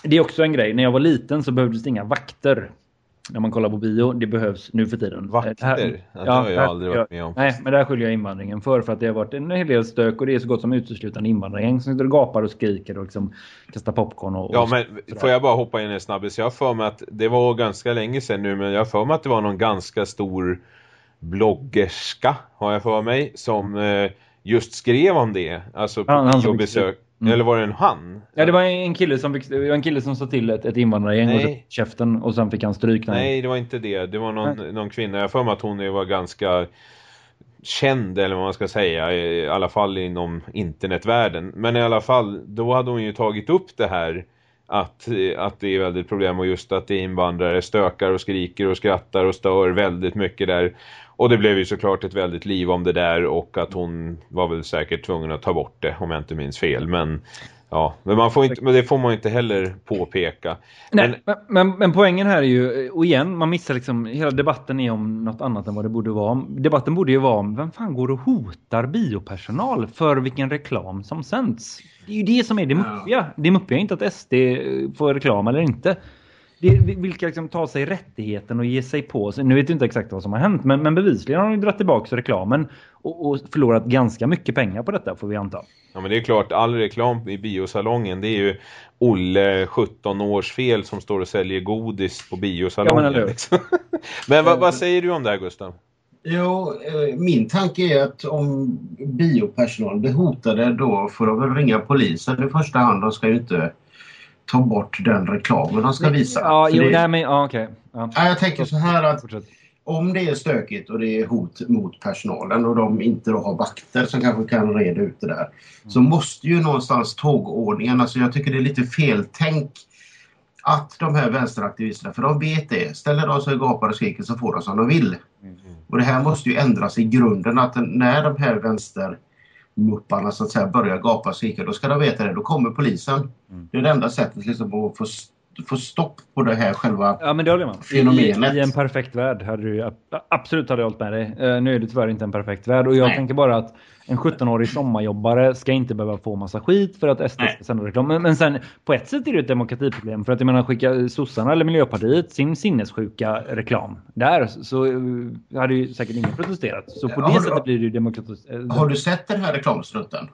Speaker 3: det är också en grej. När jag var liten så behövdes det inga vakter. När man kollar på bio, det behövs nu för tiden.
Speaker 2: Vakter? Här, det ja, har jag här, aldrig varit med om.
Speaker 3: Nej, men där skyller jag invandringen för. För att det har varit en hel del stök och det är så gott som uteslutande invandrargäng som sitter och gapar och skriker och liksom kastar popcorn. Och,
Speaker 2: ja, och men sådär. får jag bara hoppa in en snabbis? Jag för mig att det var ganska länge sedan nu, men jag för mig att det var någon ganska stor bloggerska, har jag för mig, som eh, just skrev om det. Alltså på ja, biobesök. Mm. Eller var det en han?
Speaker 3: Ja, det var en kille som, var en kille som sa till ett, ett invandrargäng och käften och sen fick han stryk.
Speaker 2: Nej, det var inte det. Det var någon, någon kvinna. Jag för mig att hon var ganska känd eller vad man ska säga. I alla fall inom internetvärlden. Men i alla fall, då hade hon ju tagit upp det här att, att det är väldigt problem och just att invandrare stökar och skriker och skrattar och stör väldigt mycket där. Och det blev ju såklart ett väldigt liv om det där och att hon var väl säkert tvungen att ta bort det om jag inte minns fel. Men ja, men, man får inte, men det får man inte heller påpeka.
Speaker 3: Nej, men, men, men, poängen här är ju, och igen, man missar liksom, hela debatten är om något annat än vad det borde vara. Debatten borde ju vara om, vem fan går och hotar biopersonal för vilken reklam som sänds? Det är ju det som är det muppiga. Det muppiga är inte att SD får reklam eller inte det, vilka liksom tar sig rättigheten och ger sig på. Nu vet jag inte exakt vad som har hänt, men, men bevisligen har de dragit tillbaka reklamen och, och, förlorat ganska mycket pengar på detta får vi anta.
Speaker 2: Ja men det är klart, all reklam i biosalongen det är ju Olle 17 års fel som står och säljer godis på biosalongen. Ja, men liksom. men vad, vad säger du om det här Gustav?
Speaker 1: Jo, eh, min tanke är att om biopersonal blir hotade då får de väl ringa polisen i första hand. De ska ju inte ta bort den reklamen de ska visa.
Speaker 3: Ja, jo, det... nej, men, ja, okay. ja.
Speaker 1: ja, jag tänker så här att om det är stökigt och det är hot mot personalen och de inte då har vakter som kanske kan reda ut det där. Mm. Så måste ju någonstans tågordningen, alltså jag tycker det är lite feltänk att de här vänsteraktivisterna, för de vet det, ställer de sig och gapar och skriker så får de som de vill. Mm. Och det här måste ju ändras i grunden att när de här vänster mupparna så att säga börjar gapa och skrika, då ska de veta det. Då kommer polisen. Mm. Det är det enda sättet liksom att få, få stopp på det här själva
Speaker 3: ja, men det håller man. fenomenet. I, I, en perfekt värld hade du absolut hade jag hållit med dig. Uh, nu är det tyvärr inte en perfekt värld. Och jag Nej. tänker bara att en 17-årig sommarjobbare ska inte behöva få massa skit för att SD ska sända reklam. Men, men sen på ett sätt är det ett demokratiproblem. För att jag menar skicka sossarna eller Miljöpartiet sin sinnessjuka reklam där så uh, hade ju säkert ingen protesterat. Så på det sättet blir det ju demokratiskt.
Speaker 1: Uh, har du sett den här reklamsnutten?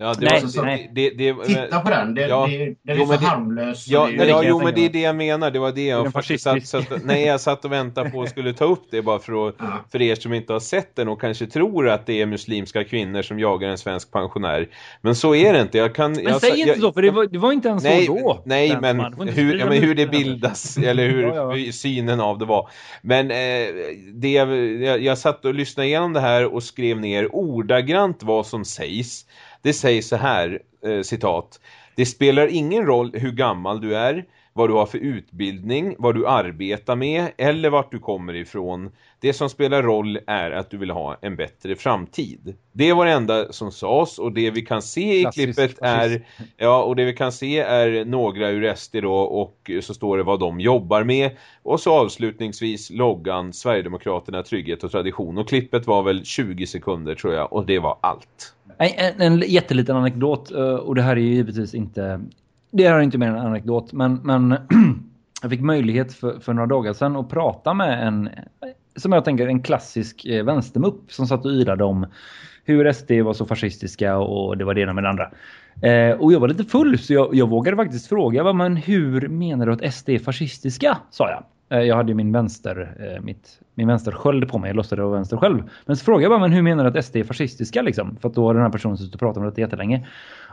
Speaker 2: Ja, det nej, var, så, nej. Det, det,
Speaker 1: Titta på den, det, ja, det, det är jo, så harmlös.
Speaker 2: Ja, det, ja jo, men det är det jag menar. Det var det jag faktiskt satt, satt, nej, jag satt och väntade på att skulle ta upp det bara för, att, ja. för er som inte har sett den och kanske tror att det är muslimska kvinnor som jagar en svensk pensionär. Men så är det inte. Jag kan,
Speaker 3: men
Speaker 2: jag,
Speaker 3: säg jag, inte så, för det var, det var inte ens
Speaker 2: nej,
Speaker 3: så då.
Speaker 2: Nej, men hur, ja, men hur det bildas, eller hur ja, synen av det var. Men eh, det, jag, jag satt och lyssnade igenom det här och skrev ner ordagrant vad som sägs. Det sägs så här, eh, citat. Det spelar ingen roll hur gammal du är, vad du har för utbildning, vad du arbetar med eller vart du kommer ifrån. Det som spelar roll är att du vill ha en bättre framtid. Det var det enda som sades och det vi kan se i klippet är ja och det vi kan se är några ur SD då och så står det vad de jobbar med och så avslutningsvis loggan Sverigedemokraterna trygghet och tradition och klippet var väl 20 sekunder tror jag och det var allt.
Speaker 3: En, en jätteliten anekdot eh, och det här är ju givetvis inte det här är inte mer än en anekdot men, men jag fick möjlighet för, för några dagar sedan att prata med en som jag tänker en klassisk eh, vänstermupp som satt och yrade om hur SD var så fascistiska och det var det ena med det andra. Eh, och jag var lite full så jag, jag vågade faktiskt fråga men hur menar du att SD är fascistiska? sa jag. Eh, jag hade min vänster eh, mitt, min vänster sköld på mig, jag låtsades vara vänster själv. Men så frågade jag bara men hur menar du att SD är fascistiska liksom? För att då har den här personen suttit och pratat om det jättelänge.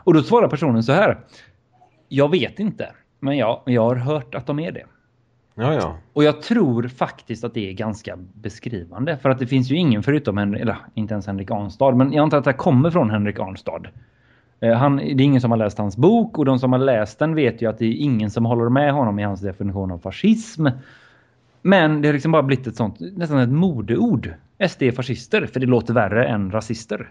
Speaker 3: Och då svarar personen så här. Jag vet inte, men jag, jag har hört att de är det.
Speaker 2: Ja, ja.
Speaker 3: Och jag tror faktiskt att det är ganska beskrivande. För att det finns ju ingen förutom, Henrik, eller inte ens Henrik Arnstad, men jag antar att det kommer från Henrik Arnstad. Eh, han, det är ingen som har läst hans bok och de som har läst den vet ju att det är ingen som håller med honom i hans definition av fascism. Men det har liksom bara blivit ett sånt, nästan ett modeord. SD-fascister, för det låter värre än rasister.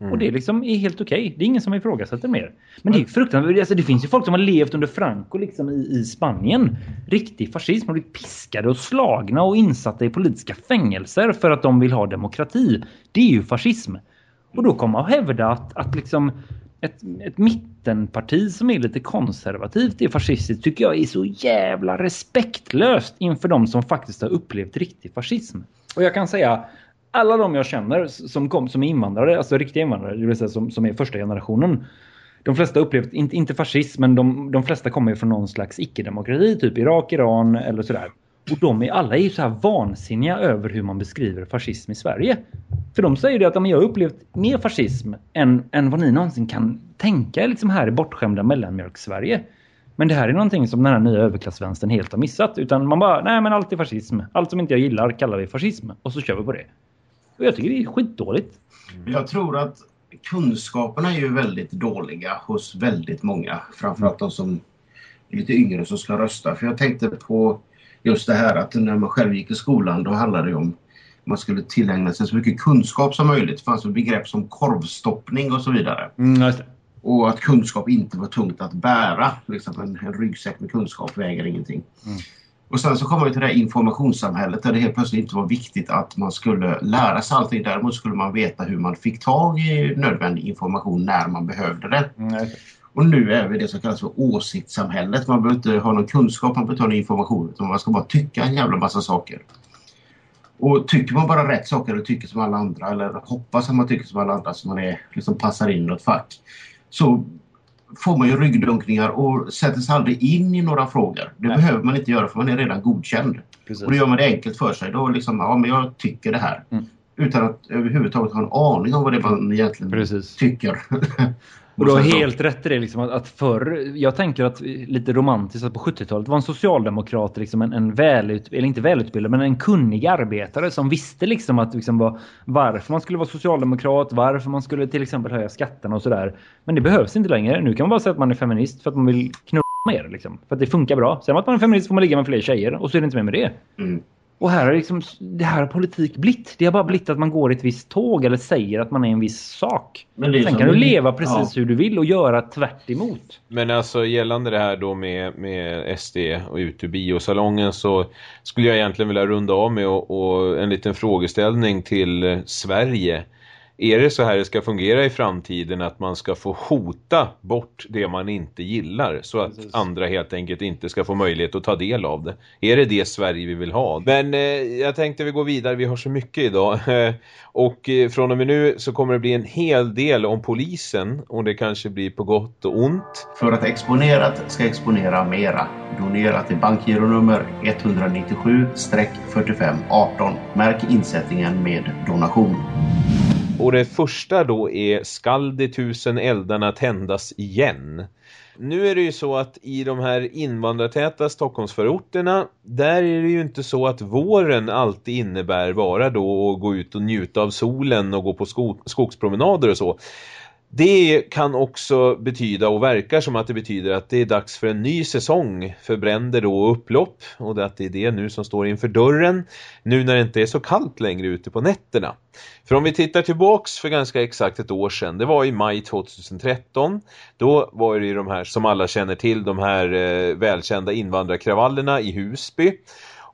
Speaker 3: Mm. Och det liksom är helt okej. Okay. Det är ingen som ifrågasätter mer. Men det är fruktansvärt. Alltså det finns ju folk som har levt under Franco liksom i, i Spanien. Riktig fascism. har blivit piskade och slagna och insatta i politiska fängelser för att de vill ha demokrati. Det är ju fascism. Och då kommer man att hävda att, att liksom ett, ett mittenparti som är lite konservativt är fascistiskt tycker jag är så jävla respektlöst inför de som faktiskt har upplevt riktig fascism. Och jag kan säga alla de jag känner som kom som invandrare, alltså riktiga invandrare, det vill säga som, som är första generationen. De flesta upplevt, inte, inte fascism, men de, de flesta kommer ju från någon slags icke-demokrati, typ Irak, Iran eller sådär. Och de är alla är så här vansinniga över hur man beskriver fascism i Sverige. För de säger det att de har upplevt mer fascism än, än vad ni någonsin kan tänka liksom här i bortskämda mellanmjölk-Sverige. Men det här är någonting som den här nya överklassvänstern helt har missat. Utan man bara, nej men allt är fascism. Allt som inte jag gillar kallar vi fascism. Och så kör vi på det. Och jag tycker det är skitdåligt. Mm.
Speaker 1: Jag tror att kunskaperna är ju väldigt dåliga hos väldigt många. Framförallt de som är lite yngre som ska rösta. För jag tänkte på just det här att när man själv gick i skolan då handlade det om att man skulle tillägna sig så mycket kunskap som möjligt. Det fanns begrepp som korvstoppning och så vidare.
Speaker 3: Mm,
Speaker 1: och att kunskap inte var tungt att bära. Liksom en, en ryggsäck med kunskap väger ingenting. Mm. Och sen så kommer vi till det här informationssamhället där det helt plötsligt inte var viktigt att man skulle lära sig allting. Däremot skulle man veta hur man fick tag i nödvändig information när man behövde det. Mm. Och nu är vi det som kallas för åsiktssamhället. Man behöver inte ha någon kunskap, man behöver inte ha någon information utan man ska bara tycka en jävla massa saker. Och tycker man bara rätt saker eller tycker som alla andra eller hoppas att man tycker som alla andra så man är, liksom passar in i något fack så får man ju ryggdunkningar och sätter sig aldrig in i några frågor. Det Nej. behöver man inte göra för man är redan godkänd. Precis. Och då gör man det enkelt för sig. Då liksom, ja men jag tycker det här. Mm. Utan att överhuvudtaget ha en aning om vad det är man egentligen Precis. tycker.
Speaker 3: Och du har helt rätt i det liksom, att, att förr, jag tänker att lite romantiskt att på 70-talet var en socialdemokrat liksom en, en välutbildad, eller inte välutbildad men en kunnig arbetare som visste liksom att liksom var, varför man skulle vara socialdemokrat, varför man skulle till exempel höja skatterna och sådär. Men det behövs inte längre. Nu kan man bara säga att man är feminist för att man vill knulla mer liksom. För att det funkar bra. Man att man är feminist får man ligga med fler tjejer och så är det inte mer med det. Mm. Och här har liksom, det här har politik blivit. Det har bara blivit att man går i ett visst tåg eller säger att man är en viss sak. Men Sen kan du leva precis ja. hur du vill och göra tvärt emot.
Speaker 2: Men alltså gällande det här då med, med SD och ut ur biosalongen så skulle jag egentligen vilja runda av med och, och en liten frågeställning till Sverige. Är det så här det ska fungera i framtiden att man ska få hota bort det man inte gillar så att Precis. andra helt enkelt inte ska få möjlighet att ta del av det? Är det det Sverige vi vill ha? Men eh, jag tänkte vi går vidare, vi har så mycket idag och eh, från och med nu så kommer det bli en hel del om polisen och det kanske blir på gott och ont.
Speaker 1: För att exponerat ska exponera mera. Donera till bankgironummer 197-4518. Märk insättningen med donation.
Speaker 2: Och det första då är Skall de tusen eldarna tändas igen? Nu är det ju så att i de här invandrartäta Stockholmsförorterna där är det ju inte så att våren alltid innebär bara då att gå ut och njuta av solen och gå på skogspromenader och så. Det kan också betyda och verkar som att det betyder att det är dags för en ny säsong för bränder då och upplopp och att det är det nu som står inför dörren nu när det inte är så kallt längre ute på nätterna. För om vi tittar tillbaks för ganska exakt ett år sedan, det var i maj 2013, då var det ju de här som alla känner till, de här eh, välkända invandrarkravallerna i Husby.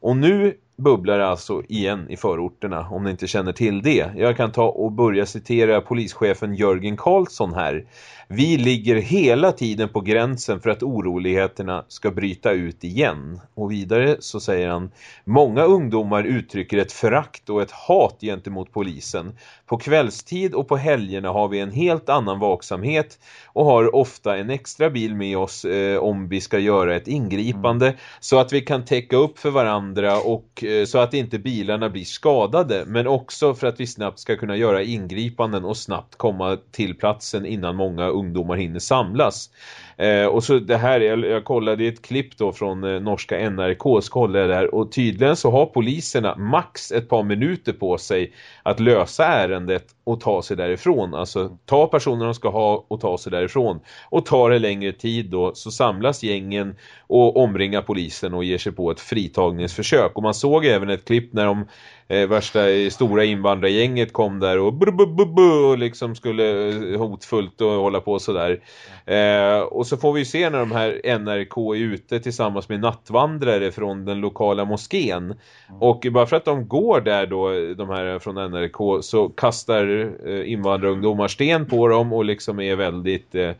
Speaker 2: Och nu bubblar alltså igen i förorterna om ni inte känner till det. Jag kan ta och börja citera polischefen Jörgen Karlsson här. Vi ligger hela tiden på gränsen för att oroligheterna ska bryta ut igen. Och vidare så säger han, många ungdomar uttrycker ett förakt och ett hat gentemot polisen. På kvällstid och på helgerna har vi en helt annan vaksamhet och har ofta en extra bil med oss eh, om vi ska göra ett ingripande mm. så att vi kan täcka upp för varandra och eh, så att inte bilarna blir skadade men också för att vi snabbt ska kunna göra ingripanden och snabbt komma till platsen innan många ungdomar hinner samlas. Eh, och så det här, jag, jag kollade ett klipp då från eh, norska NRK, så kollade jag där och tydligen så har poliserna max ett par minuter på sig att lösa ärendet och ta sig därifrån. Alltså ta personer de ska ha och ta sig därifrån. Och tar det längre tid då så samlas gängen och omringar polisen och ger sig på ett fritagningsförsök. Och man såg även ett klipp när de eh, värsta stora invandrargänget kom där och, brr, brr, brr, och liksom skulle eh, hotfullt och hålla på sådär. Eh, och så får vi se när de här NRK är ute tillsammans med nattvandrare från den lokala moskén. Mm. Och bara för att de går där då, de här från NRK, så kastar eh, invandrarungdomar sten på dem och liksom är väldigt... Eh,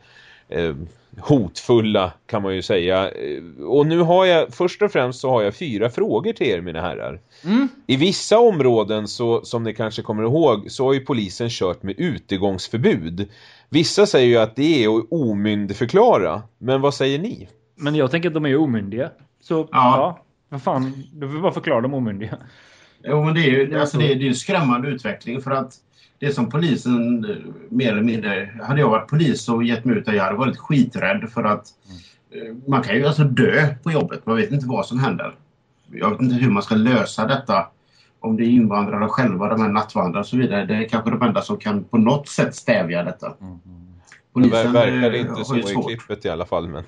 Speaker 2: eh hotfulla kan man ju säga. Och nu har jag, först och främst så har jag fyra frågor till er mina herrar. Mm. I vissa områden så, som ni kanske kommer ihåg, så har ju polisen kört med utegångsförbud. Vissa säger ju att det är att omyndigförklara. Men vad säger ni?
Speaker 3: Men jag tänker att de är omyndiga. Så ja, ja vad fan, då får vi bara förklara dem omyndiga.
Speaker 1: Jo men det är ju alltså det är, det är en skrämmande utveckling för att det som polisen eh, mer eller mindre, hade jag varit polis och gett mig ut där jag hade varit skiträdd för att mm. man kan ju alltså dö på jobbet, man vet inte vad som händer. Jag vet inte hur man ska lösa detta om det är invandrare själva, de här nattvandrarna och så vidare. Det är kanske de enda som kan på något sätt stävja detta. Mm.
Speaker 2: Polisen det verkar eh, inte så i klippet i alla fall. Men...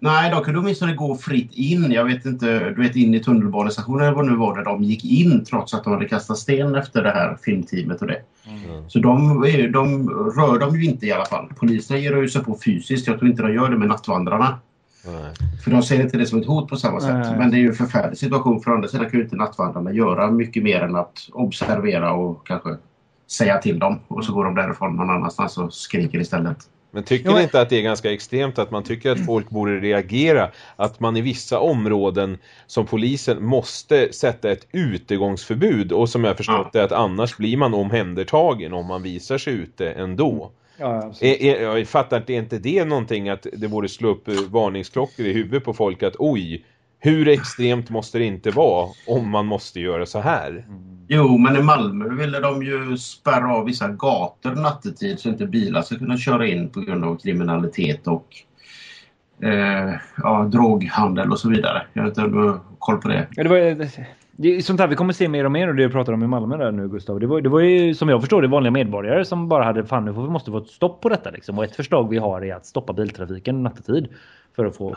Speaker 1: Nej, då kunde de åtminstone gå fritt in. Jag vet inte, du vet in i tunnelbanestationen eller vad nu var det. De gick in trots att de hade kastat sten efter det här filmteamet och det. Mm. Så de, de rör de ju inte i alla fall. Polisen ger ju sig på fysiskt. Jag tror inte de gör det med nattvandrarna. Nej. För de ser inte det som ett hot på samma sätt. Nej. Men det är ju en förfärlig situation. För andra sidan kan ju inte nattvandrarna göra mycket mer än att observera och kanske säga till dem. Och så går de därifrån någon annanstans och skriker istället.
Speaker 2: Men tycker ni inte att det är ganska extremt att man tycker att folk borde reagera? Att man i vissa områden som polisen måste sätta ett utegångsförbud och som jag förstått det att annars blir man omhändertagen om man visar sig ute ändå. Ja, är, är, jag fattar inte, är inte det någonting att det borde slå upp varningsklockor i huvudet på folk att oj, hur extremt måste det inte vara om man måste göra så här? Mm.
Speaker 1: Jo, men i Malmö ville de ju spärra av vissa gator nattetid så inte bilar ska kunna köra in på grund av kriminalitet och eh, ja, droghandel och så vidare. Jag vet inte om du har koll på det?
Speaker 3: Ja, det, var, det sånt här vi kommer se mer och mer och det du pratar om i Malmö där nu Gustav. Det var, det var ju som jag förstår det vanliga medborgare som bara hade fan nu måste få ett stopp på detta liksom. Och ett förslag vi har är att stoppa biltrafiken nattetid för att få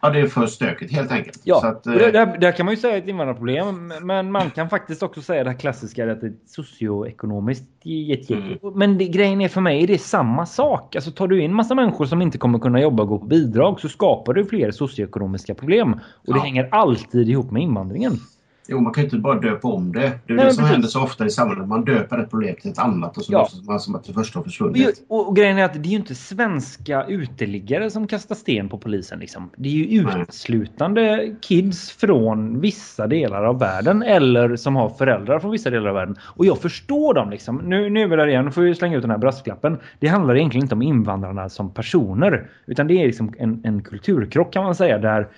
Speaker 1: Ja, det är för stökigt helt enkelt.
Speaker 3: Ja, att, det, där, där, kan man ju säga ett invandrarproblem. Men man kan faktiskt också säga det här klassiska att det är socioekonomiskt mm. Men det, grejen är för mig är det samma sak. Alltså tar du in massa människor som inte kommer kunna jobba och gå på bidrag så skapar du fler socioekonomiska problem. Och det ja. hänger alltid ihop med invandringen.
Speaker 1: Jo, man kan ju inte bara döpa om det. Det är Nej, det som precis. händer så ofta i samhället. Man döper ett problem till ett annat och så ja. man som att det första har försvunnit.
Speaker 3: Och, och, grejen är att det är ju inte svenska uteliggare som kastar sten på polisen. Liksom. Det är ju uteslutande Nej. kids från vissa delar av världen eller som har föräldrar från vissa delar av världen. Och jag förstår dem liksom. Nu, nu är vi där igen. Nu får vi slänga ut den här brasklappen. Det handlar egentligen inte om invandrarna som personer. Utan det är liksom en, en kulturkrock kan man säga där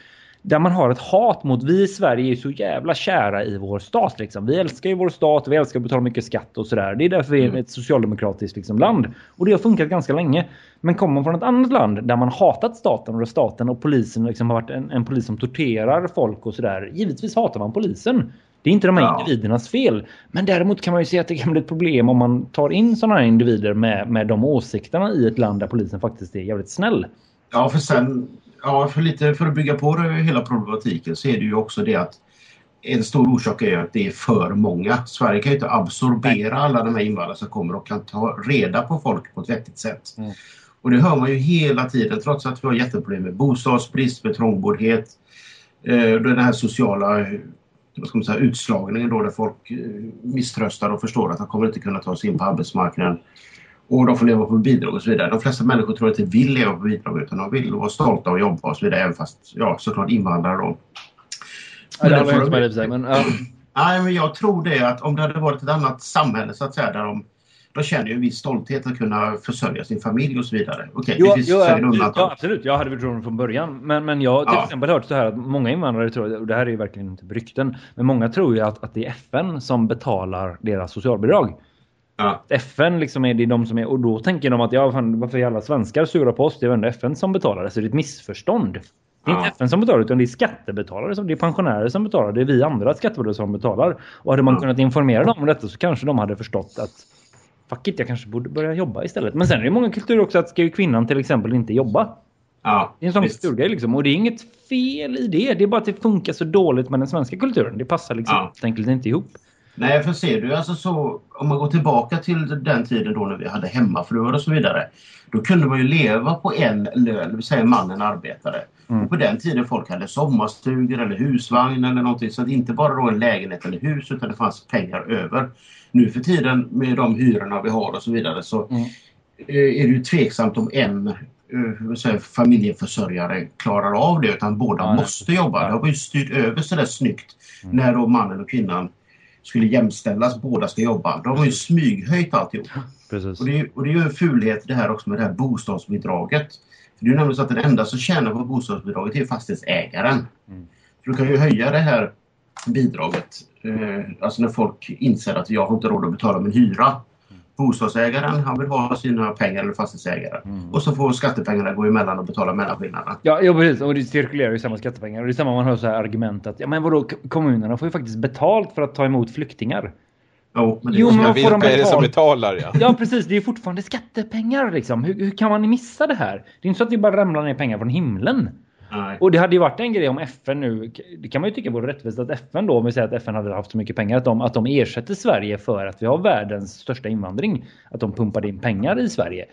Speaker 3: där man har ett hat mot vi i Sverige är så jävla kära i vår stat liksom. Vi älskar ju vår stat, vi älskar att betala mycket skatt och sådär. Det är därför vi är mm. ett socialdemokratiskt liksom, land. Och det har funkat ganska länge. Men kommer man från ett annat land där man hatat staten och staten och polisen liksom har varit en, en polis som torterar folk och sådär. Givetvis hatar man polisen. Det är inte de här ja. individernas fel. Men däremot kan man ju se att det kan bli ett problem om man tar in sådana här individer med, med de åsikterna i ett land där polisen faktiskt är jävligt snäll.
Speaker 1: Ja, för sen Ja, för, lite, för att bygga på det, hela problematiken så är det ju också det att en stor orsak är att det är för många. Sverige kan ju inte absorbera alla de här invandrare som kommer och kan ta reda på folk på ett vettigt sätt. Mm. Och det hör man ju hela tiden trots att vi har jätteproblem med bostadsbrist, med trångboddhet, eh, den här sociala vad ska man säga, utslagningen då där folk eh, misströstar och förstår att de kommer inte kunna ta sig in på arbetsmarknaden. Och de får leva på bidrag och så vidare. De flesta människor tror inte vill leva på bidrag utan de vill vara stolta och jobba och så vidare. Även fast, ja såklart invandrare då.
Speaker 3: Ja, det har inte de... men, ja.
Speaker 1: Nej, men jag tror det att om det hade varit ett annat samhälle så att säga där de de känner ju en viss stolthet att kunna försörja sin familj och så vidare. Okej,
Speaker 3: okay, jo, jo, ja, absolut. Jag hade förtroende från början. Men, men jag har till ja. exempel hört så här att många invandrare tror, och det här är ju verkligen inte rykten, men många tror ju att, att det är FN som betalar deras socialbidrag. Ja. FN liksom är det de som är och då tänker de att ja, fan, varför är alla svenskar sura på oss? Det är ändå FN som betalar. Så det är ett missförstånd. Det är ja. inte FN som betalar utan det är skattebetalare, som, det är pensionärer som betalar. Det är vi andra skattebetalare som betalar. Och hade man ja. kunnat informera dem om detta så kanske de hade förstått att fuck it, jag kanske borde börja jobba istället. Men sen är det många kulturer också att ska ju kvinnan till exempel inte jobba. Ja, det är en sån kulturgrej liksom. Och det är inget fel i det. Det är bara att det funkar så dåligt med den svenska kulturen. Det passar liksom ja. enkelt inte ihop.
Speaker 1: Nej, för ser du alltså så om man går tillbaka till den tiden då när vi hade hemmafruar och så vidare. Då kunde man ju leva på en lön, det vill säga mannen arbetade. Mm. Och på den tiden folk hade sommarstugor eller husvagn eller någonting. Så att inte bara då en lägenhet eller hus utan det fanns pengar över. Nu för tiden med de hyrorna vi har och så vidare så mm. Eh, är det ju tveksamt om en eh, säga, familjeförsörjare klarar av det utan båda ja, måste jobba. Det har ju styrt över sådär snyggt mm. när då mannen och kvinnan skulle jämställas, båda ska jobba. De har ju smyghöjt alltihop. Precis. Och, det är, och det är ju en fulhet det här också med det här bostadsbidraget. För det är nämligen så att den enda som tjänar på bostadsbidraget är fastighetsägaren. Mm. För du kan ju höja det här bidraget, eh, alltså när folk inser att jag har inte råd att betala min hyra bostadsägaren han vill ha sina pengar eller fastighetsägare. Mm. Och så får skattepengarna gå emellan och betala mellanskillnaderna.
Speaker 3: Ja, ja precis. Och det cirkulerar ju samma skattepengar. Och det är samma man hör så här argument att ja men vadå kommunerna får ju faktiskt betalt för att ta emot flyktingar.
Speaker 1: Jo,
Speaker 2: men det jo, men får de betalt? är det som betalar? Ja.
Speaker 3: ja, precis. Det är fortfarande skattepengar. Liksom. Hur, hur kan man missa det här? Det är inte så att det bara ramlar ner pengar från himlen. Nej. Och det hade ju varit en grej om FN nu, det kan man ju tycka vore rättvist att FN då, om vi säger att FN hade haft så mycket pengar, att de, att de ersätter Sverige för att vi har världens största invandring. Att de pumpade in pengar i Sverige.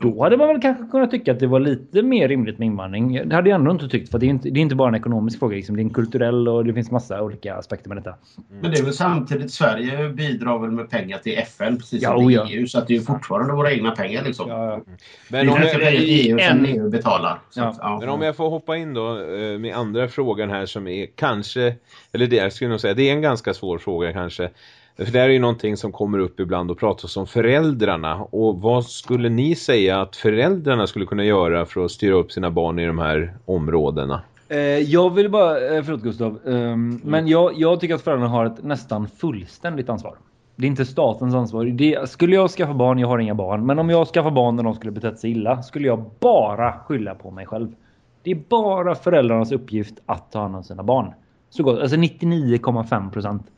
Speaker 3: Då hade man väl kanske kunnat tycka att det var lite mer rimligt med invandring. Det hade jag ändå inte tyckt för det är inte, det är inte bara en ekonomisk fråga. Liksom. Det är en kulturell och det finns massa olika aspekter med detta.
Speaker 1: Mm. Men det är väl samtidigt Sverige bidrar väl med pengar till FN precis ja, som ja. EU. Så att det är fortfarande våra egna pengar liksom. Ja, Men om jag, EU som EU betalar.
Speaker 2: Att, Men om jag får hoppa in då eh, med andra frågan här som är kanske, eller det jag skulle nog säga, det är en ganska svår fråga kanske. För det här är ju någonting som kommer upp ibland och pratas om föräldrarna. Och vad skulle ni säga att föräldrarna skulle kunna göra för att styra upp sina barn i de här områdena?
Speaker 3: Eh, jag vill bara, eh, förlåt Gustav, ehm, mm. men jag, jag tycker att föräldrarna har ett nästan fullständigt ansvar. Det är inte statens ansvar. Det, skulle jag skaffa barn, jag har inga barn, men om jag skaffar barn när de skulle betett sig illa skulle jag bara skylla på mig själv. Det är bara föräldrarnas uppgift att ta hand om sina barn. Så gott, alltså 99,5 procent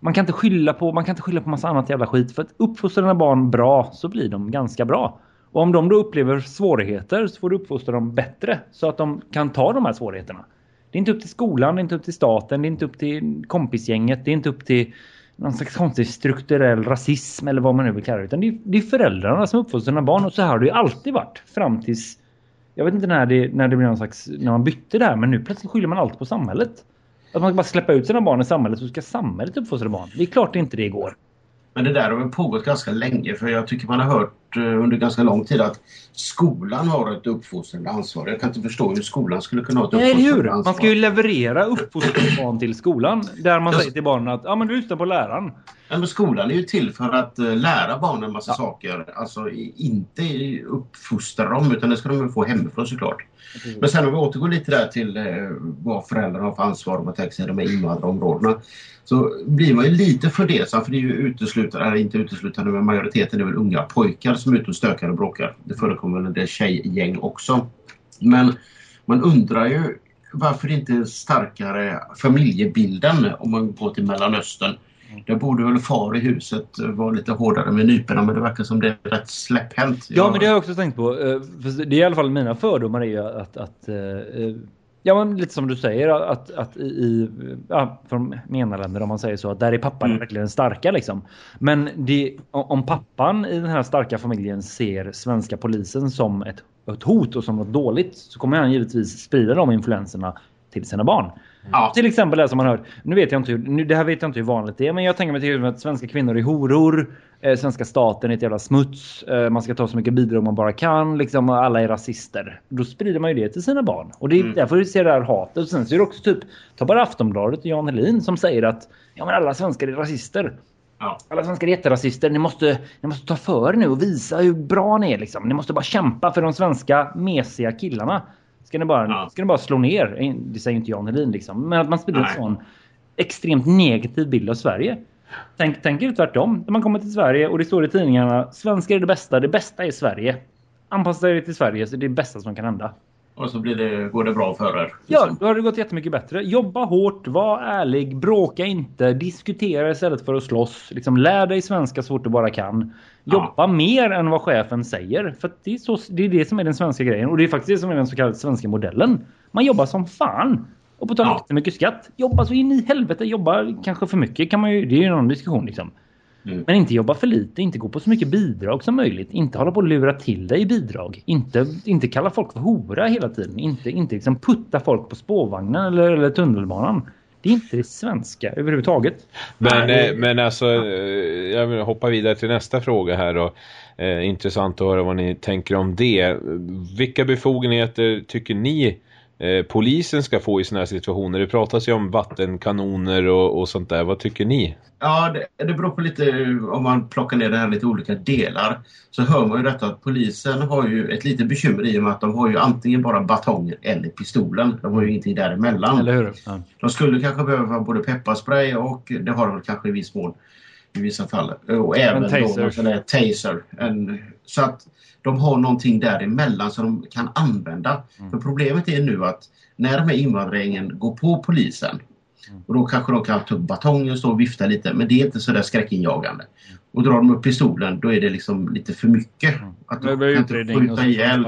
Speaker 3: man kan inte skylla på man kan inte skylla på massa annat jävla skit för att uppfostra dina barn bra så blir de ganska bra. Och om de då upplever svårigheter så får du uppfostra dem bättre så att de kan ta de här svårigheterna. Det är inte upp till skolan, det är inte upp till staten, det är inte upp till kompisgänget, det är inte upp till någon slags konstig strukturell rasism eller vad man nu vill kalla det. Utan det är, det är föräldrarna som uppfostrar sina barn och så här har det ju alltid varit fram tills jag vet inte när det, när det blev någon slags när man bytte det här men nu plötsligt skyller man allt på samhället. Att man bara släppa ut sina barn i samhället så ska samhället uppfostra barn. Det är klart inte det går.
Speaker 1: Men det där har pågått ganska länge för jag tycker man har hört eh, under ganska lång tid att skolan har ett uppfostrande ansvar. Jag kan inte förstå hur skolan skulle kunna ha ett
Speaker 3: Nej,
Speaker 1: uppfostrande
Speaker 3: hur?
Speaker 1: ansvar.
Speaker 3: Man ska ju leverera uppfostrade barn till skolan. Där man
Speaker 1: Just-
Speaker 3: säger till barnen att ja, men du lyssnar på läraren.
Speaker 1: Ja, men skolan är ju till för att eh, lära barnen en massa
Speaker 3: Ja.
Speaker 1: saker. Alltså inte uppfostra dem utan det ska de ju få hemifrån såklart. Men sen om vi återgår lite där till eh, vad föräldrarna har för ansvar om man tänker sig de här invandrarområdena. Så blir man ju lite fundersam för det är ju uteslutande, eller inte uteslutande men majoriteten är väl unga pojkar som är ute och stökar och bråkar. Det förekommer en del tjejgäng också. Men man undrar ju varför inte starkare familjebilden om man går till Mellanöstern. Där borde väl far i huset vara lite hårdare med nyporna men det verkar som det är rätt släpphänt.
Speaker 3: Ja,
Speaker 1: Jag-
Speaker 3: men det har jag också tänkt på. Eh, Det är i alla fall mina fördomar är ju att, att eh, eh, ja, men lite som du säger att, att i, i ja, från MENA-länder om man säger så, att där är pappan
Speaker 1: Mm.
Speaker 3: verkligen starka liksom. Men det, om pappan i den här starka familjen ser svenska polisen som ett, ett hot och som något dåligt så kommer han givetvis sprida de influenserna till sina barn.
Speaker 1: Ja.
Speaker 3: Till exempel det som man hört. Nu vet jag inte hur, nu, det här vet jag inte hur vanligt det är. Men jag tänker mig till att svenska kvinnor är horor. Eh, svenska staten är ett jävla smuts. Eh, man ska ta så mycket bidrag man bara kan. Liksom, och alla är rasister. Då sprider man ju det till sina barn. Och det är
Speaker 1: Mm.
Speaker 3: därför vi ser det här hatet. Och sen så är det också typ. Ta bara Aftonbladet och Jan Helin som säger att ja, men alla svenskar är rasister.
Speaker 1: Ja.
Speaker 3: Alla svenskar är jätterasister. Ni måste, ni måste ta för er nu och visa hur bra ni är. Liksom. Ni måste bara kämpa för de svenska mesiga killarna. Ska ni bara,
Speaker 1: Ja.
Speaker 3: ska ni bara slå ner? Det säger inte Jan Helin liksom. Men att man sprider en sån extremt negativ bild av Sverige. Tänk, tänk er tvärtom. När man kommer till Sverige och det står i tidningarna Svenskar är det bästa. Det bästa är Sverige. Anpassa er till Sverige så det är det bästa som kan hända.
Speaker 1: Och så blir det, går det bra för er.
Speaker 3: Ja,
Speaker 1: liksom.
Speaker 3: då har det gått jättemycket bättre. Jobba hårt, var ärlig, bråka inte, diskutera istället för att slåss. Liksom, lär dig svenska så fort du bara kan. Jobba mer än vad chefen säger. För att det, är så, det är det som är den svenska grejen. Och det är faktiskt det som är den så kallade svenska modellen. Man jobbar som fan. Och betalar
Speaker 1: Ja.
Speaker 3: jättemycket skatt. Jobba så in i helvete. Jobba kanske för mycket kan man ju. Det är ju någon diskussion liksom.
Speaker 1: Mm.
Speaker 3: Men inte jobba för lite, inte gå på så mycket bidrag som möjligt. Inte hålla på och lura till dig bidrag. Inte, inte kalla folk för hora hela tiden. Inte, inte liksom putta folk på spårvagnen eller, eller tunnelbanan. Det är inte det svenska överhuvudtaget.
Speaker 2: Men,
Speaker 1: Nej.
Speaker 2: eh, men alltså, eh, jag vill hoppa vidare till nästa fråga här då. Eh, intressant att höra vad ni tänker om det. Vilka befogenheter tycker ni eh, polisen ska få i sådana här situationer? Det pratas ju om vattenkanoner och, och sånt där. Vad tycker ni?
Speaker 1: Ja, det, det beror på lite om man plockar ner det här lite olika delar. Så hör man ju detta att polisen har ju ett litet bekymmer i och med att de har ju antingen bara batongen eller pistolen. De har ju ingenting däremellan.
Speaker 3: Eller hur? Ja.
Speaker 1: De skulle kanske behöva både pepparspray och det har de kanske i viss mån i vissa fall. Och även
Speaker 3: En taser.
Speaker 1: då en taser. En, så att de har någonting däremellan som de kan använda.
Speaker 3: Mm.
Speaker 1: För problemet är nu att när de här invandrargängen går på polisen
Speaker 3: Mm.
Speaker 1: och då kanske de kan ta upp batongen och stå och vifta lite men det är inte så där skräckinjagande. Och drar de upp pistolen då är det liksom lite för mycket. Att
Speaker 3: Det
Speaker 1: de kan inte skjuta ihjäl.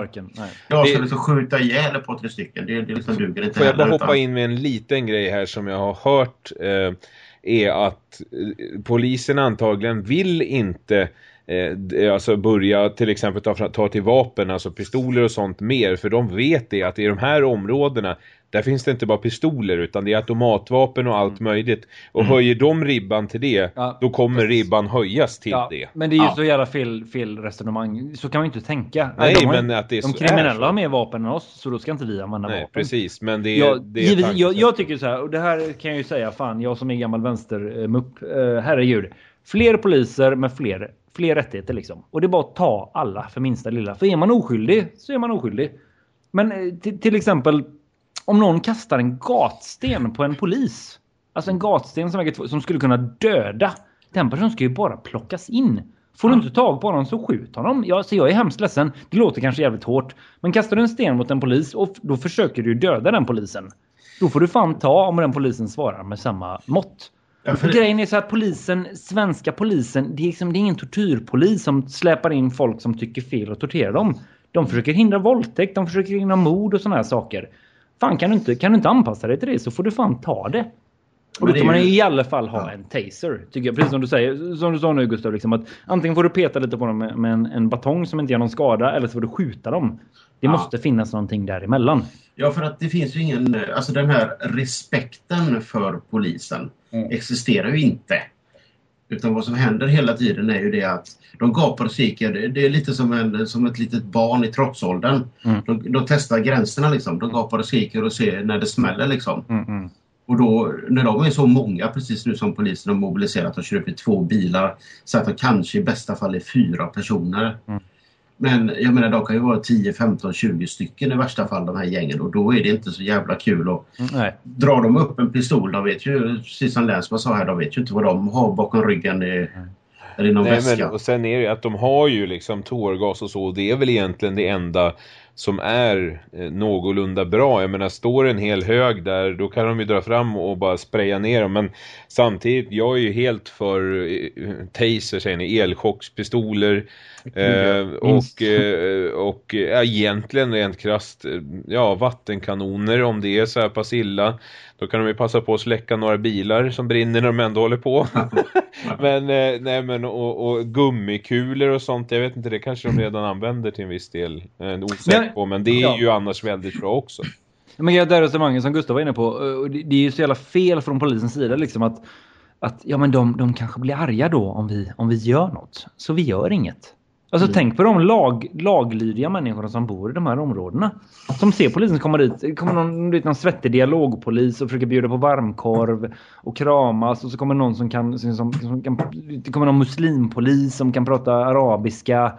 Speaker 1: Ja,
Speaker 2: Det-
Speaker 1: så liksom skjuta ihjäl ett par tre stycken. Det, det liksom duger inte
Speaker 2: Får jag bara hoppa
Speaker 1: utan-
Speaker 2: in med en liten grej här som jag har hört eh, är att eh, polisen antagligen vill inte eh, d- alltså börja till exempel ta, ta till vapen, alltså pistoler och sånt mer för de vet det att i de här områdena där finns det inte bara pistoler utan det är automatvapen och allt möjligt. Och höjer de ribban till det,
Speaker 3: Mm. Ja,
Speaker 2: då kommer ribban höjas till
Speaker 3: Ja,
Speaker 2: det.
Speaker 3: men det är ju
Speaker 1: Ja.
Speaker 3: så jävla fel, fel resonemang. Så kan man ju inte tänka.
Speaker 2: Nej,
Speaker 3: de,
Speaker 2: men att det är
Speaker 3: de
Speaker 2: så-
Speaker 3: kriminella
Speaker 2: är
Speaker 3: har mer vapen än oss så då ska inte vi använda
Speaker 2: Nej,
Speaker 3: vapen.
Speaker 2: precis. Men det.
Speaker 3: Jag,
Speaker 2: det är
Speaker 3: givetvis, jag, jag tycker så här, och det här kan jag ju säga, fan, jag som är gammal vänstermupp, eh, herregud. Fler poliser med fler, fler rättigheter liksom. Och det är bara att ta alla för minsta lilla. För är man oskyldig så är man oskyldig. Men eh, till, exempel, om någon kastar en gatsten på en polis. Alltså en gatsten som, väger som skulle kunna döda. Den personen ska ju bara plockas in. Får du inte tag på honom så skjut honom. Jag, så jag är hemskt ledsen. Det låter kanske jävligt hårt. Men kastar du en sten mot en polis och då försöker du döda den polisen. Då får du fan ta om den polisen svarar med samma mått.
Speaker 1: Ja, för
Speaker 3: Och grejen är så att polisen, svenska polisen, det är, liksom, det är ingen tortyrpolis som släpar in folk som tycker fel och torterar dem. De försöker hindra våldtäkt, de försöker hindra mord och sådana här saker. Fan kan du inte, kan du inte anpassa dig till det så får du fan ta det. Och då kan man i alla fall ha en taser. Tycker jag. Precis som du säger, som du sa nu Gustav. Liksom, att antingen får du peta lite på dem med, med en, en batong som inte gör någon skada. Eller så får du skjuta dem. Det ja. måste finnas någonting däremellan.
Speaker 1: Ja, för att det finns ju ingen... Alltså den här respekten för polisen mm. existerar ju inte. Utan vad som händer hela tiden är ju det att de gapar och skriker. Det är lite som, en, som ett litet barn i trotsåldern. Mm. De, de, testar gränserna liksom. De gapar och skriker och ser när det smäller liksom. Mm, mm. Och då, när de är så många, precis nu som polisen har mobiliserat och kör upp i två bilar, så att de kanske i bästa fall är fyra personer. Mm. Men jag menar, de kan ju vara 10, 15, 20 stycken i värsta fall de här gängen och då är det inte så jävla kul. Och Nej. Drar de upp en pistol, de vet ju, precis som Länsman sa här, de vet ju inte vad de har bakom ryggen. I, eller i någon Nej, väska. Men,
Speaker 2: och sen är det att de har ju liksom tårgas och så, och det är väl egentligen det enda som är eh, någorlunda bra. Jag menar, står en hel hög där, då kan de ju dra fram och bara spraya ner dem. Men samtidigt, jag är ju helt för eh, eh taser, säger ni, elchockspistoler. Eh, och eh, och eh, egentligen rent krasst, eh, ja, vattenkanoner om det är så här pass illa. Då kan de ju passa på att släcka några bilar som brinner när de ändå håller på. men, eh, nej, men och, och, gummikulor och sånt, jag vet inte, det kanske de redan använder till en viss del. En osäker på, men det är ja. ju annars väldigt bra också.
Speaker 3: Men det resonemanget som Gustav var inne på, det är ju så jävla fel från polisens sida liksom att, att ja, men de, de kanske blir arga då om vi, om vi gör något. Så vi gör inget. Alltså mm. tänk på de lag, laglydiga människorna som bor i de här områdena. Som ser polisen komma dit. kommer någon, någon svettig dialogpolis och försöker bjuda på varmkorv och kramas. Och så kommer någon som kan... Som, som kan det kommer någon muslimpolis som kan prata arabiska.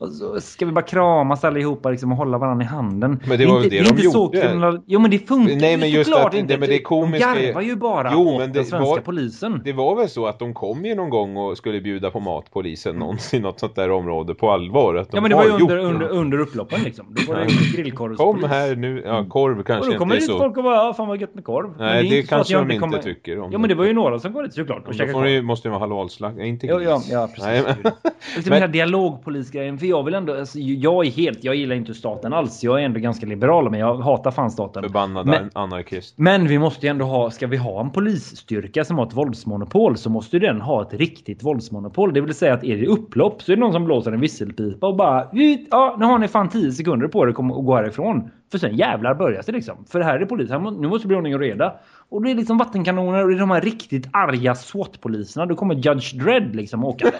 Speaker 3: Och så ska vi bara kramas allihopa liksom, och hålla varandra i handen.
Speaker 2: Men det var ju det, det de gjorde.
Speaker 3: Jo men det funkar
Speaker 2: Nej, men just att,
Speaker 3: inte.
Speaker 2: Det, men det komiska...
Speaker 3: De garvar ju bara jo, men det den svenska var, polisen.
Speaker 2: Det var väl så att de kom ju någon gång och skulle bjuda på mat polisen någonsin något sånt där område på allvar. Att de
Speaker 3: ja men det var ju under, under, under upploppen liksom. Då var det grillkorvspolis.
Speaker 2: Kom här nu, ja korv kanske
Speaker 3: inte är så. Och då kommer folk och bara, ja fan vad gött med korv.
Speaker 2: Nej det, det kanske de inte kommer... tycker
Speaker 3: om. Ja men det var ju några som går dit såklart.
Speaker 2: Då måste ju vara halvalslakt, inte gris.
Speaker 3: Ja, ja, precis. Den här dialogpolisgrejen, jag vill ändå, alltså, jag är helt, jag gillar inte staten alls. Jag är ändå ganska liberal men jag hatar fan staten.
Speaker 2: Förbannad men, anarkist.
Speaker 3: Men vi måste ju ändå ha, ska vi ha en polisstyrka som har ett våldsmonopol så måste den ha ett riktigt våldsmonopol. Det vill säga att är det upplopp så är det någon som blåser en visselpipa och bara ja, nu har ni fan 10 sekunder på er att gå härifrån. För sen jävlar börjar det liksom. För här är polis, här må, nu måste det bli ordning och reda. Och det är liksom vattenkanoner och det är de här riktigt arga SWAT-poliserna. Då kommer Judge Dredd liksom åkande.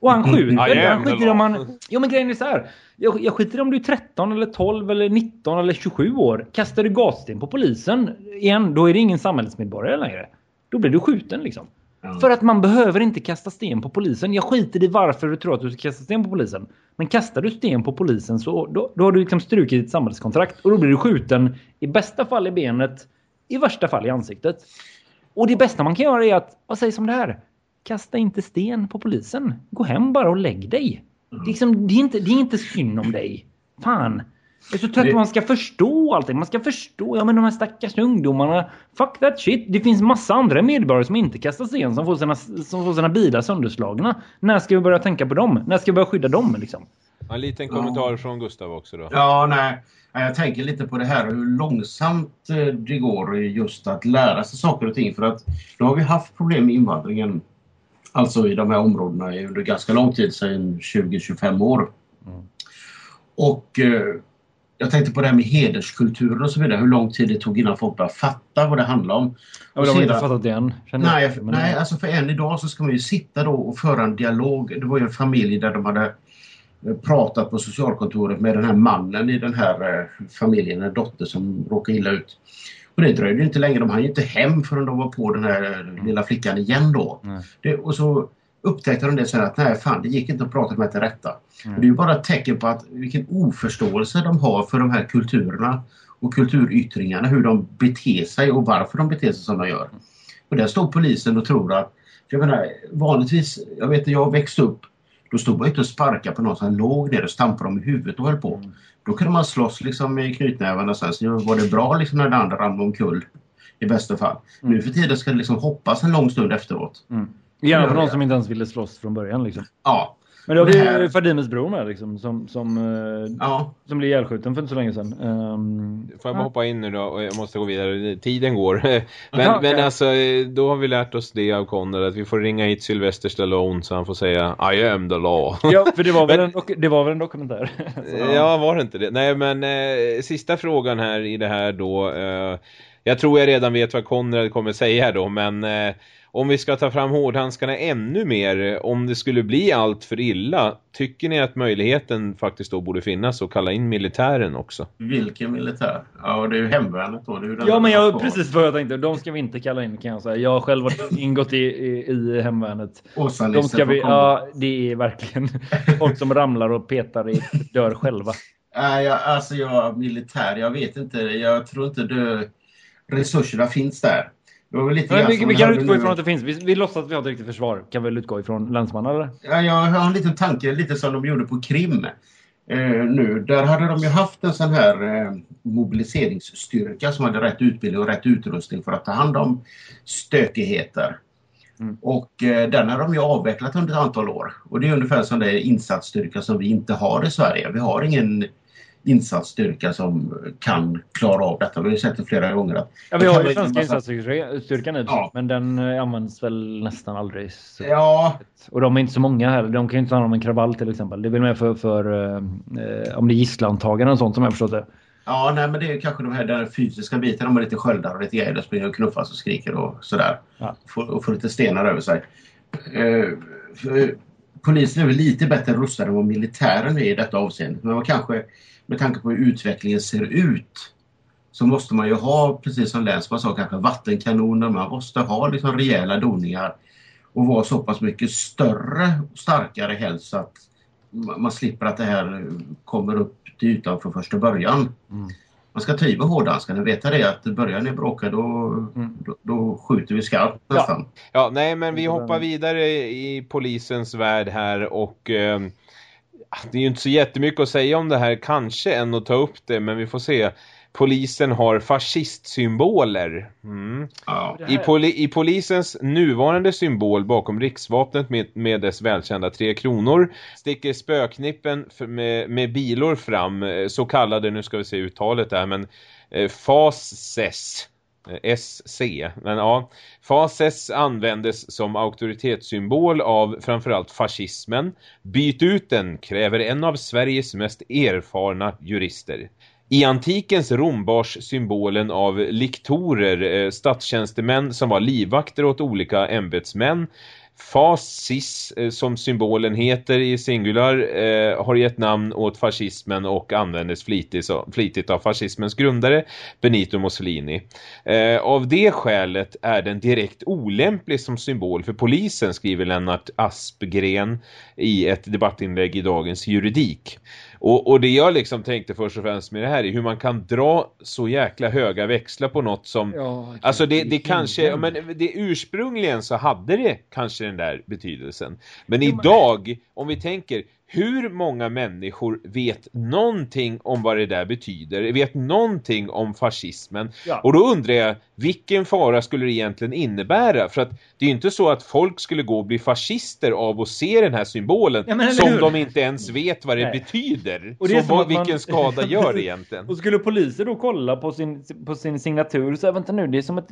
Speaker 3: Och han skjuter. Mm. han skiter om han... Jo men grejen är så här. Jag, jag skiter om du är 13 eller 12 eller 19 eller 27 år. Kastar du gassten på polisen igen, då är det ingen samhällsmedborgare längre. Då blir du skjuten liksom. Mm. För att man behöver inte kasta sten på polisen. Jag skiter i varför du tror att du ska kasta sten på polisen. Men kastar du sten på polisen så då, då har du liksom strukit ditt samhällskontrakt. Och då blir du skjuten i bästa fall i benet, i värsta fall i ansiktet. Och det bästa man kan göra är att, vad sägs om det här? Kasta inte sten på polisen. Gå hem bara och lägg dig. Det, är liksom, det, är inte, det är inte synd om dig. Fan. Jag är så trött det... man ska förstå allting. Man ska förstå, ja men de här stackars ungdomarna. Fuck that shit. Det finns massa andra medborgare som inte kastar sten som får sina, som får sina bilar sönderslagna. När ska vi börja tänka på dem? När ska vi börja skydda dem liksom?
Speaker 2: En liten kommentar ja. från Gustav också då.
Speaker 1: Ja, nej. Jag tänker lite på det här hur långsamt eh, det går just att lära sig saker och ting. För att då har vi haft problem med invandringen Alltså i de här områdena under ganska lång tid, sedan 20-25 år. Mm. Och eh, jag tänkte på det här med hederskulturen och så vidare. Hur lång tid det tog innan folk började fatta vad det handlar om.
Speaker 3: Ja, de har inte fattat det än.
Speaker 1: Nej, jag, nej, alltså för än idag så ska man ju sitta då och föra en dialog. Det var ju en familj där de hade eh, pratat på socialkontoret med den här mannen i den här eh, familjen, en dotter som råkade illa ut. Och det dröjde inte länge. De hann ju inte hem förrän de var på den här lilla flickan igen då. Det, och så upptäckte de det sen att nej fan det gick inte att prata med till rätta. Mm. det är ju bara ett tecken på att vilken oförståelse de har för de här kulturerna och kulturyttringarna, hur de beter sig och varför de beter sig som de gör. Och där står polisen och tror att, jag menar vanligtvis, jag vet att jag växte upp, då stod man inte och sparkade på någon som låg ner och stampade dem i huvudet och höll på. Mm. Då kunde man slåss liksom med knytnävarna sen så var det bra liksom när den andra ramlade omkull. I bästa fall. Mm. Nu för tiden ska det liksom hoppas en lång stund efteråt.
Speaker 3: Mm. Gärna för någon som inte ens ville slåss från början liksom.
Speaker 1: Ja.
Speaker 3: Men det har vi här... Fadimes bror med liksom, som, som, eh,
Speaker 1: ja.
Speaker 3: som blev ihjälskjuten för inte så länge sedan. Um,
Speaker 2: Får jag bara hoppa in nu då? och Jag måste gå vidare. Tiden går. men, ja, men alltså, då har vi lärt oss det av Conrad att vi får ringa hit Sylvester Stallone så han får säga I am the law.
Speaker 3: ja, för det var väl, men, en, det var väl en dokumentär.
Speaker 2: ja, var det inte det? Nej, men eh, sista frågan här i det här då. Eh, jag tror jag redan vet vad Conrad kommer säga då, men eh, om vi ska ta fram hårdhandskarna ännu mer, om det skulle bli allt för illa, tycker ni att möjligheten faktiskt då borde finnas att kalla in militären också?
Speaker 1: Vilken militär? Ja, det är ju hemvärnet då. Det är
Speaker 3: ja, men jag, precis vad jag tänkte. De ska vi inte kalla in kan jag säga. Jag har själv varit ingått i, i, i hemvärnet. De ska vi, ja, det är verkligen folk som ramlar och petar i dör själva.
Speaker 1: Nej, jag, alltså jag militär, jag vet inte. Jag tror inte det, resurserna finns där.
Speaker 3: Men vi, vi kan utgå ifrån att det finns. Vi, vi låtsas att vi har ett riktigt försvar. Kan vi väl utgå ifrån länsman eller?
Speaker 1: Ja, jag har en liten tanke, lite som de gjorde på Krim. Eh, nu. Där hade de ju haft en sån här eh, mobiliseringsstyrka som hade rätt utbildning och rätt utrustning för att ta hand om stökigheter. Mm. Och eh, den har de ju avvecklat under ett antal år. Och det är ungefär som den insatsstyrka som vi inte har i Sverige. Vi har ingen insatsstyrka som kan klara av detta. Vi har sett det flera gånger. Att
Speaker 3: ja, vi har ju svenska insatsstyrkan nu, ja. men den eh, används väl nästan aldrig. Så.
Speaker 1: Ja.
Speaker 3: Och de är inte så många här. De kan ju inte ta hand om en kravall till exempel. Det är väl mer för, för eh, eh om det är gisslantagande och sånt som jag förstått det.
Speaker 1: Ja, nej, men det är kanske de här den fysiska biten. De har lite sköldar och lite grejer. Springer och knuffas och skriker och sådär. Ja. Får, och får lite stenar över sig. Eh, för, polisen är väl lite bättre rustad än vad militären är i detta avseende. Men man kanske med tanke på hur utvecklingen ser ut så måste man ju ha, precis som Länsman sa, kanske vattenkanoner, man måste ha liksom rejäla doningar och vara så pass mycket större och starkare helst så att man slipper att det här kommer upp till ytan från första början. Mm. Man ska ta i med hårdhandskarna, veta det att börjar ni bråka då, mm. då, då, skjuter vi skarpt nästan.
Speaker 2: Ja. ja, nej men vi hoppar vidare i polisens värld här och eh, det är ju inte så jättemycket att säga om det här kanske än att ta upp det men vi får se. Polisen har fascistsymboler. Mm.
Speaker 1: Ja.
Speaker 2: I, poli I polisens nuvarande symbol bakom riksvapnet med, med dess välkända tre kronor sticker spöknippen med, med bilor fram, eh, så kallade, nu ska vi se uttalet där, men eh, fases SC. Men ja, Fases användes som auktoritetssymbol av framförallt fascismen. Byt ut den kräver en av Sveriges mest erfarna jurister. I antikens Rom bars symbolen av liktorer, eh, statstjänstemän som var livvakter åt olika ämbetsmän Fascis, eh, som symbolen heter i singular, eh, har gett namn åt fascismen och användes flitigt, flitigt av fascismens grundare Benito Mussolini. Eh, av det skälet är den direkt olämplig som symbol för polisen, skriver Lennart Aspgren i ett debattinlägg i dagens juridik. Och, och det jag liksom tänkte först och främst med det här är hur man kan dra så jäkla höga växlar på något som... Ja, alltså det, det kanske... Men det ursprungligen så hade det kanske den där betydelsen. Men idag, om vi tänker hur många människor vet någonting om vad det där betyder, vet någonting om fascismen. Ja. Och då undrar jag, vilken fara skulle det egentligen innebära? För att det är ju inte så att folk skulle gå och bli fascister av att se den här symbolen ja, som hur? de inte ens vet vad det Nej. betyder. Och det så vad, vilken man... skada gör det egentligen?
Speaker 3: och skulle poliser då kolla på sin, på sin signatur så vänta nu, det är som ett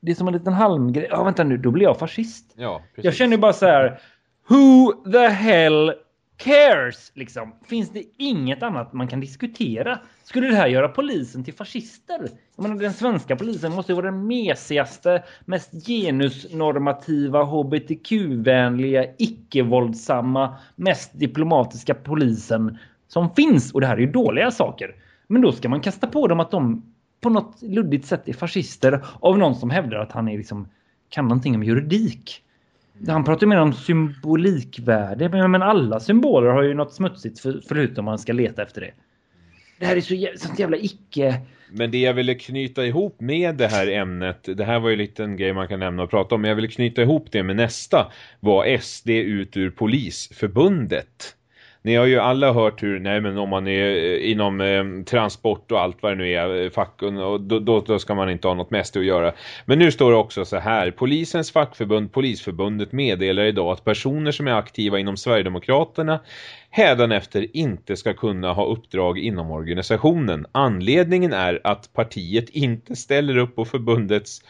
Speaker 3: det är som en liten halmgrej. Ja, vänta nu, då blir jag fascist.
Speaker 2: Ja, precis.
Speaker 3: Jag känner bara så här, who the hell cares? Liksom. Finns det inget annat man kan diskutera? Skulle det här göra polisen till fascister? Jag menar, den svenska polisen måste ju vara den mesigaste, mest genusnormativa, hbtq-vänliga, icke-våldsamma, mest diplomatiska polisen som finns. Och det här är ju dåliga saker. Men då ska man kasta på dem att de på något luddigt sätt är fascister av någon som hävdar att han är liksom, kan någonting om juridik. Han pratar mer om symbolikvärde. Men alla symboler har ju något smutsigt för, förutom om man ska leta efter det. Det här är så jävla, sånt jävla icke...
Speaker 2: Men det jag ville knyta ihop med det här ämnet, det här var ju en liten grej man kan nämna och prata om, men jag ville knyta ihop det med nästa, var SD ut ur polisförbundet. Ni har ju alla hört hur, nej men om man är eh, inom eh, transport och allt vad det nu är, eh, facken, och då, då, då, ska man inte ha något mest att göra. Men nu står det också så här, polisens fackförbund, Polisförbundet meddelar idag att personer som är aktiva inom Sverigedemokraterna hädanefter inte ska kunna ha uppdrag inom organisationen. Anledningen är att partiet inte ställer upp på förbundets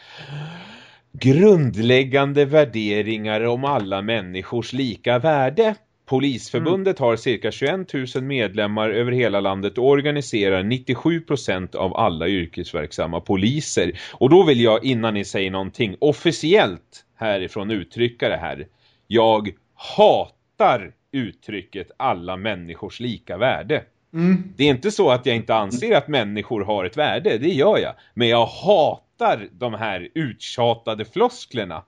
Speaker 2: grundläggande värderingar om alla människors lika värde. Polisförbundet mm. har cirka 21 000 medlemmar över hela landet och organiserar 97% av alla yrkesverksamma poliser. Och då vill jag innan ni säger någonting officiellt härifrån uttrycka det här. Jag hatar uttrycket alla människors lika värde. Mm. Det är inte så att jag inte anser att människor har ett värde, det gör jag. Men jag hatar de här uttjatade flosklerna.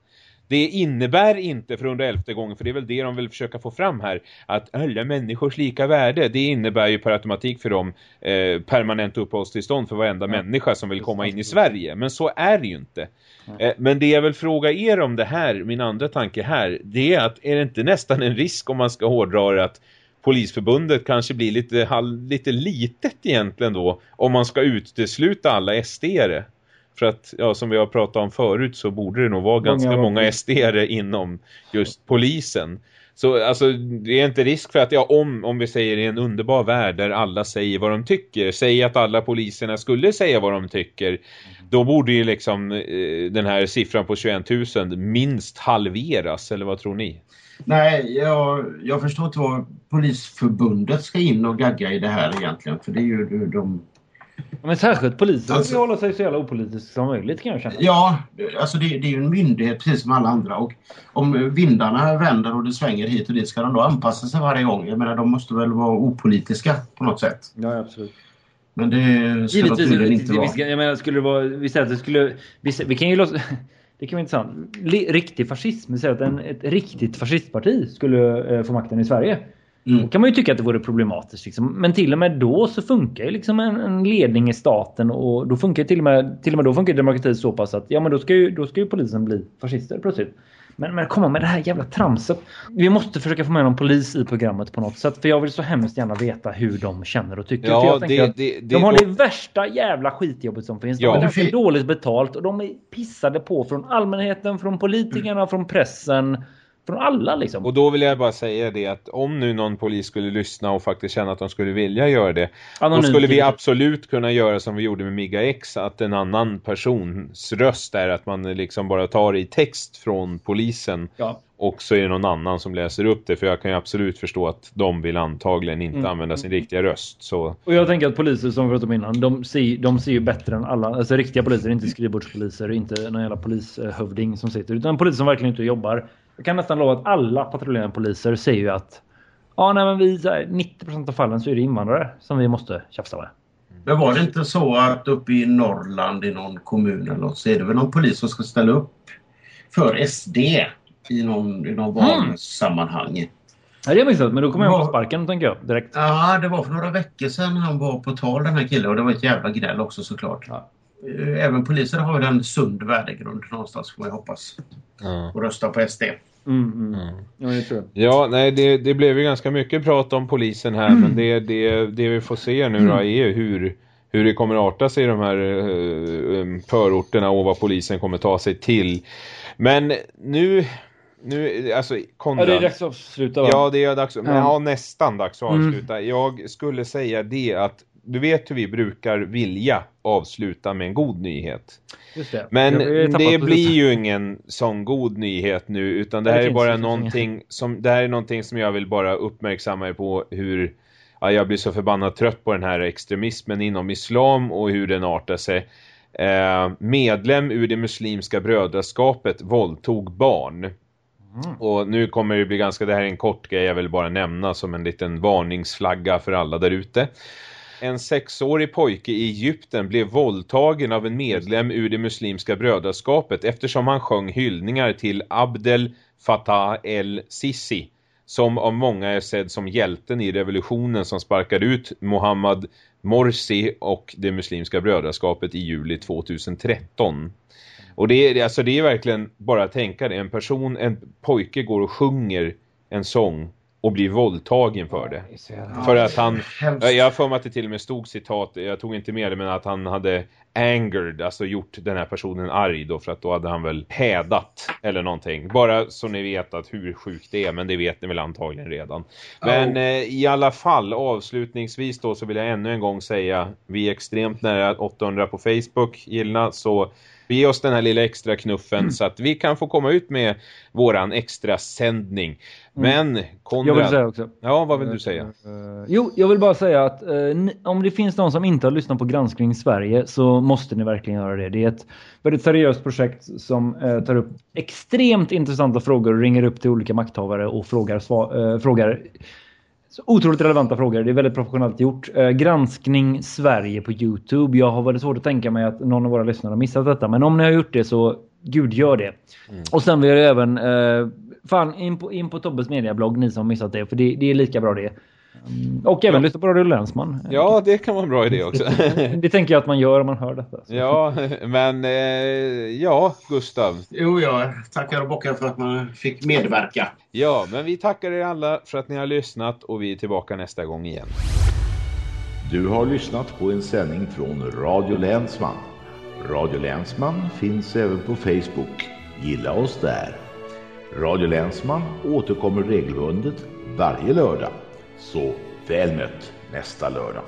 Speaker 2: Det innebär inte för under elfte gången, för det är väl det de vill försöka få fram här, att alla människors lika värde, det innebär ju per automatik för dem eh, permanent uppehållstillstånd för varenda ja. människa som vill komma in i Sverige. Men så är det ju inte. Eh, men det jag vill fråga er om det här, min andra tanke här, det är att är det inte nästan en risk om man ska hårdra det att Polisförbundet kanske blir lite, lite litet egentligen då om man ska utesluta alla SD-are? För att, ja, som vi har pratat om förut så borde det nog vara ganska många, många sd inom just polisen. Så alltså, det är inte risk för att, ja, om, om vi säger i en underbar värld där alla säger vad de tycker, säg att alla poliserna skulle säga vad de tycker, mm. då borde ju liksom eh, den här siffran på 21 000 minst halveras, eller vad tror ni?
Speaker 1: Nej, jag, jag förstår inte vad Polisförbundet ska in och gagga i det här egentligen, för det är ju de
Speaker 3: men särskilt polisen alltså, vill hålla sig så jävla opolitisk som möjligt kan jag känna.
Speaker 1: Ja, alltså det, det är ju en myndighet precis som alla andra och om vindarna vänder och det svänger hit och dit ska de då anpassa sig varje gång. Jag menar de måste väl vara opolitiska på något sätt.
Speaker 3: Ja, absolut.
Speaker 1: Men det ska Givetvis, de tydligen inte vara.
Speaker 3: Jag menar, skulle det vara, vi säger att det skulle, vi, vi kan ju låta, det kan vara intressant. Riktig fascism, vi säger att en, ett riktigt fascistparti skulle eh, få makten i Sverige. Mm. Då kan man ju tycka att det vore problematiskt. Liksom. Men till och med då så funkar ju liksom en, en, ledning i staten och då funkar till och med, till och med då funkar demokrati så pass att ja men då ska ju, då ska ju polisen bli fascister plötsligt. Men, men komma med det här jävla tramset. Vi måste försöka få med någon polis i programmet på något sätt. För jag vill så hemskt gärna veta hur de känner och tycker. Ja, för jag det, det, det, de har det värsta jävla skitjobbet som finns. Ja. De är för dåligt betalt och de är pissade på från allmänheten, från politikerna, mm. från pressen. Från alla liksom.
Speaker 2: Och då vill jag bara säga det att om nu någon polis skulle lyssna och faktiskt känna att de skulle vilja göra det. Anonym, då skulle vi absolut kunna göra som vi gjorde med Miga X. Att en annan persons röst är att man liksom bara tar i text från polisen. Ja. Och så är det någon annan som läser upp det. För jag kan ju absolut förstå att de vill antagligen inte mm. använda sin riktiga röst. Så.
Speaker 3: Och jag tänker att poliser som vi pratade om innan. De ser, de ser ju bättre än alla. Alltså riktiga poliser, inte skrivbordspoliser. Inte någon jävla polishövding som sitter. Utan poliser som verkligen inte jobbar jag kan nästan lova att alla patrullerande poliser säger ju att ja, nej, men vi, 90% av fallen så är det invandrare som vi måste tjafsa med.
Speaker 1: Men var det inte så att uppe i Norrland i någon kommun eller något så är det väl någon polis som ska ställa upp för SD i någon, i någon mm. valsammanhang?
Speaker 3: Ja, det är misstänkt, men då kommer jag på sparken tänker jag direkt.
Speaker 1: Ja, det var för några veckor sedan han var på tal den här killen och det var ett jävla gnäll också såklart. Ja. Även poliser har ju en sund värdegrund någonstans får man hoppas. Ja. Och rösta på SD. Mm,
Speaker 3: mm. Ja, jag tror
Speaker 2: ja, nej, det, det blev ju ganska mycket prat om polisen här. Mm. Men det, det, det vi får se nu då mm. är hur, hur det kommer att arta sig i de här uh, förorterna och vad polisen kommer ta sig till. Men nu... Nu, alltså, Konrad,
Speaker 3: ja, det är dags att avsluta va?
Speaker 2: Ja, det är dags, men, ja. nästan dags att mm. avsluta. Jag skulle säga det att du vet hur vi brukar vilja avsluta med en god nyhet. Det. Men det blir ju ingen sån god nyhet nu utan det här det är bara någonting som, det här är någonting som jag vill bara uppmärksamma er på hur ja, jag blir så förbannat trött på den här extremismen inom islam och hur den artar sig. Eh, medlem ur det muslimska brödraskapet våldtog barn. Mm. Och nu kommer det bli ganska, det här är en kort grej jag vill bara nämna som en liten varningsflagga för alla där ute. En sexårig pojke i Egypten blev våldtagen av en medlem ur det muslimska brödraskapet eftersom han sjöng hyllningar till Abdel Fattah el-Sisi som av många är sedd som hjälten i revolutionen som sparkade ut Mohammad Morsi och det muslimska brödraskapet i juli 2013. Och det är, alltså det är verkligen bara att tänka det. En person, en pojke går och sjunger en sång och blir våldtagen för det. För att han, jag har för mig att det till och med stod citat, jag tog inte med det, men att han hade angered, alltså gjort den här personen arg då, för att då hade han väl hädat eller någonting. Bara så ni vet att hur sjukt det är, men det vet ni väl antagligen redan. Men oh. eh, i alla fall, avslutningsvis då så vill jag ännu en gång säga, vi är extremt nära 800 på Facebook, gilla, så Ge oss den här lilla extra knuffen mm. så att vi kan få komma ut med våran extra sändning. Mm. Men Konrad...
Speaker 3: Jag vill säga också.
Speaker 2: Ja, vad vill du säga? Uh,
Speaker 3: jo, jag vill bara säga att uh, om det finns någon som inte har lyssnat på Granskning Sverige så måste ni verkligen göra det. Det är ett väldigt seriöst projekt som uh, tar upp extremt intressanta frågor och ringer upp till olika makthavare och frågar, frågar så otroligt relevanta frågor. Det är väldigt professionellt gjort. Eh, granskning Sverige på Youtube. Jag har väldigt svårt att tänka mig att någon av våra lyssnare har missat detta. Men om ni har gjort det så gud gör det. Mm. Och sen vill jag även eh, fan in på, in på Tobbes mediablogg ni som har missat det. För det, det är lika bra det. Mm. Och även ja. lyssna på Radio Länsman.
Speaker 2: Ja, det kan vara en bra idé också.
Speaker 3: det tänker jag att man gör om man hör detta.
Speaker 2: Så. Ja, men eh, ja, Gustav.
Speaker 1: Jo, jag tackar och bockar för att man fick medverka.
Speaker 2: Ja, men vi tackar er alla för att ni har lyssnat och vi är tillbaka nästa gång igen.
Speaker 4: Du har lyssnat på en sändning från Radio Länsman. Radio Länsman finns även på Facebook. Gilla oss där. Radio Länsman återkommer regelbundet varje lördag. Så väl mött nästa lördag.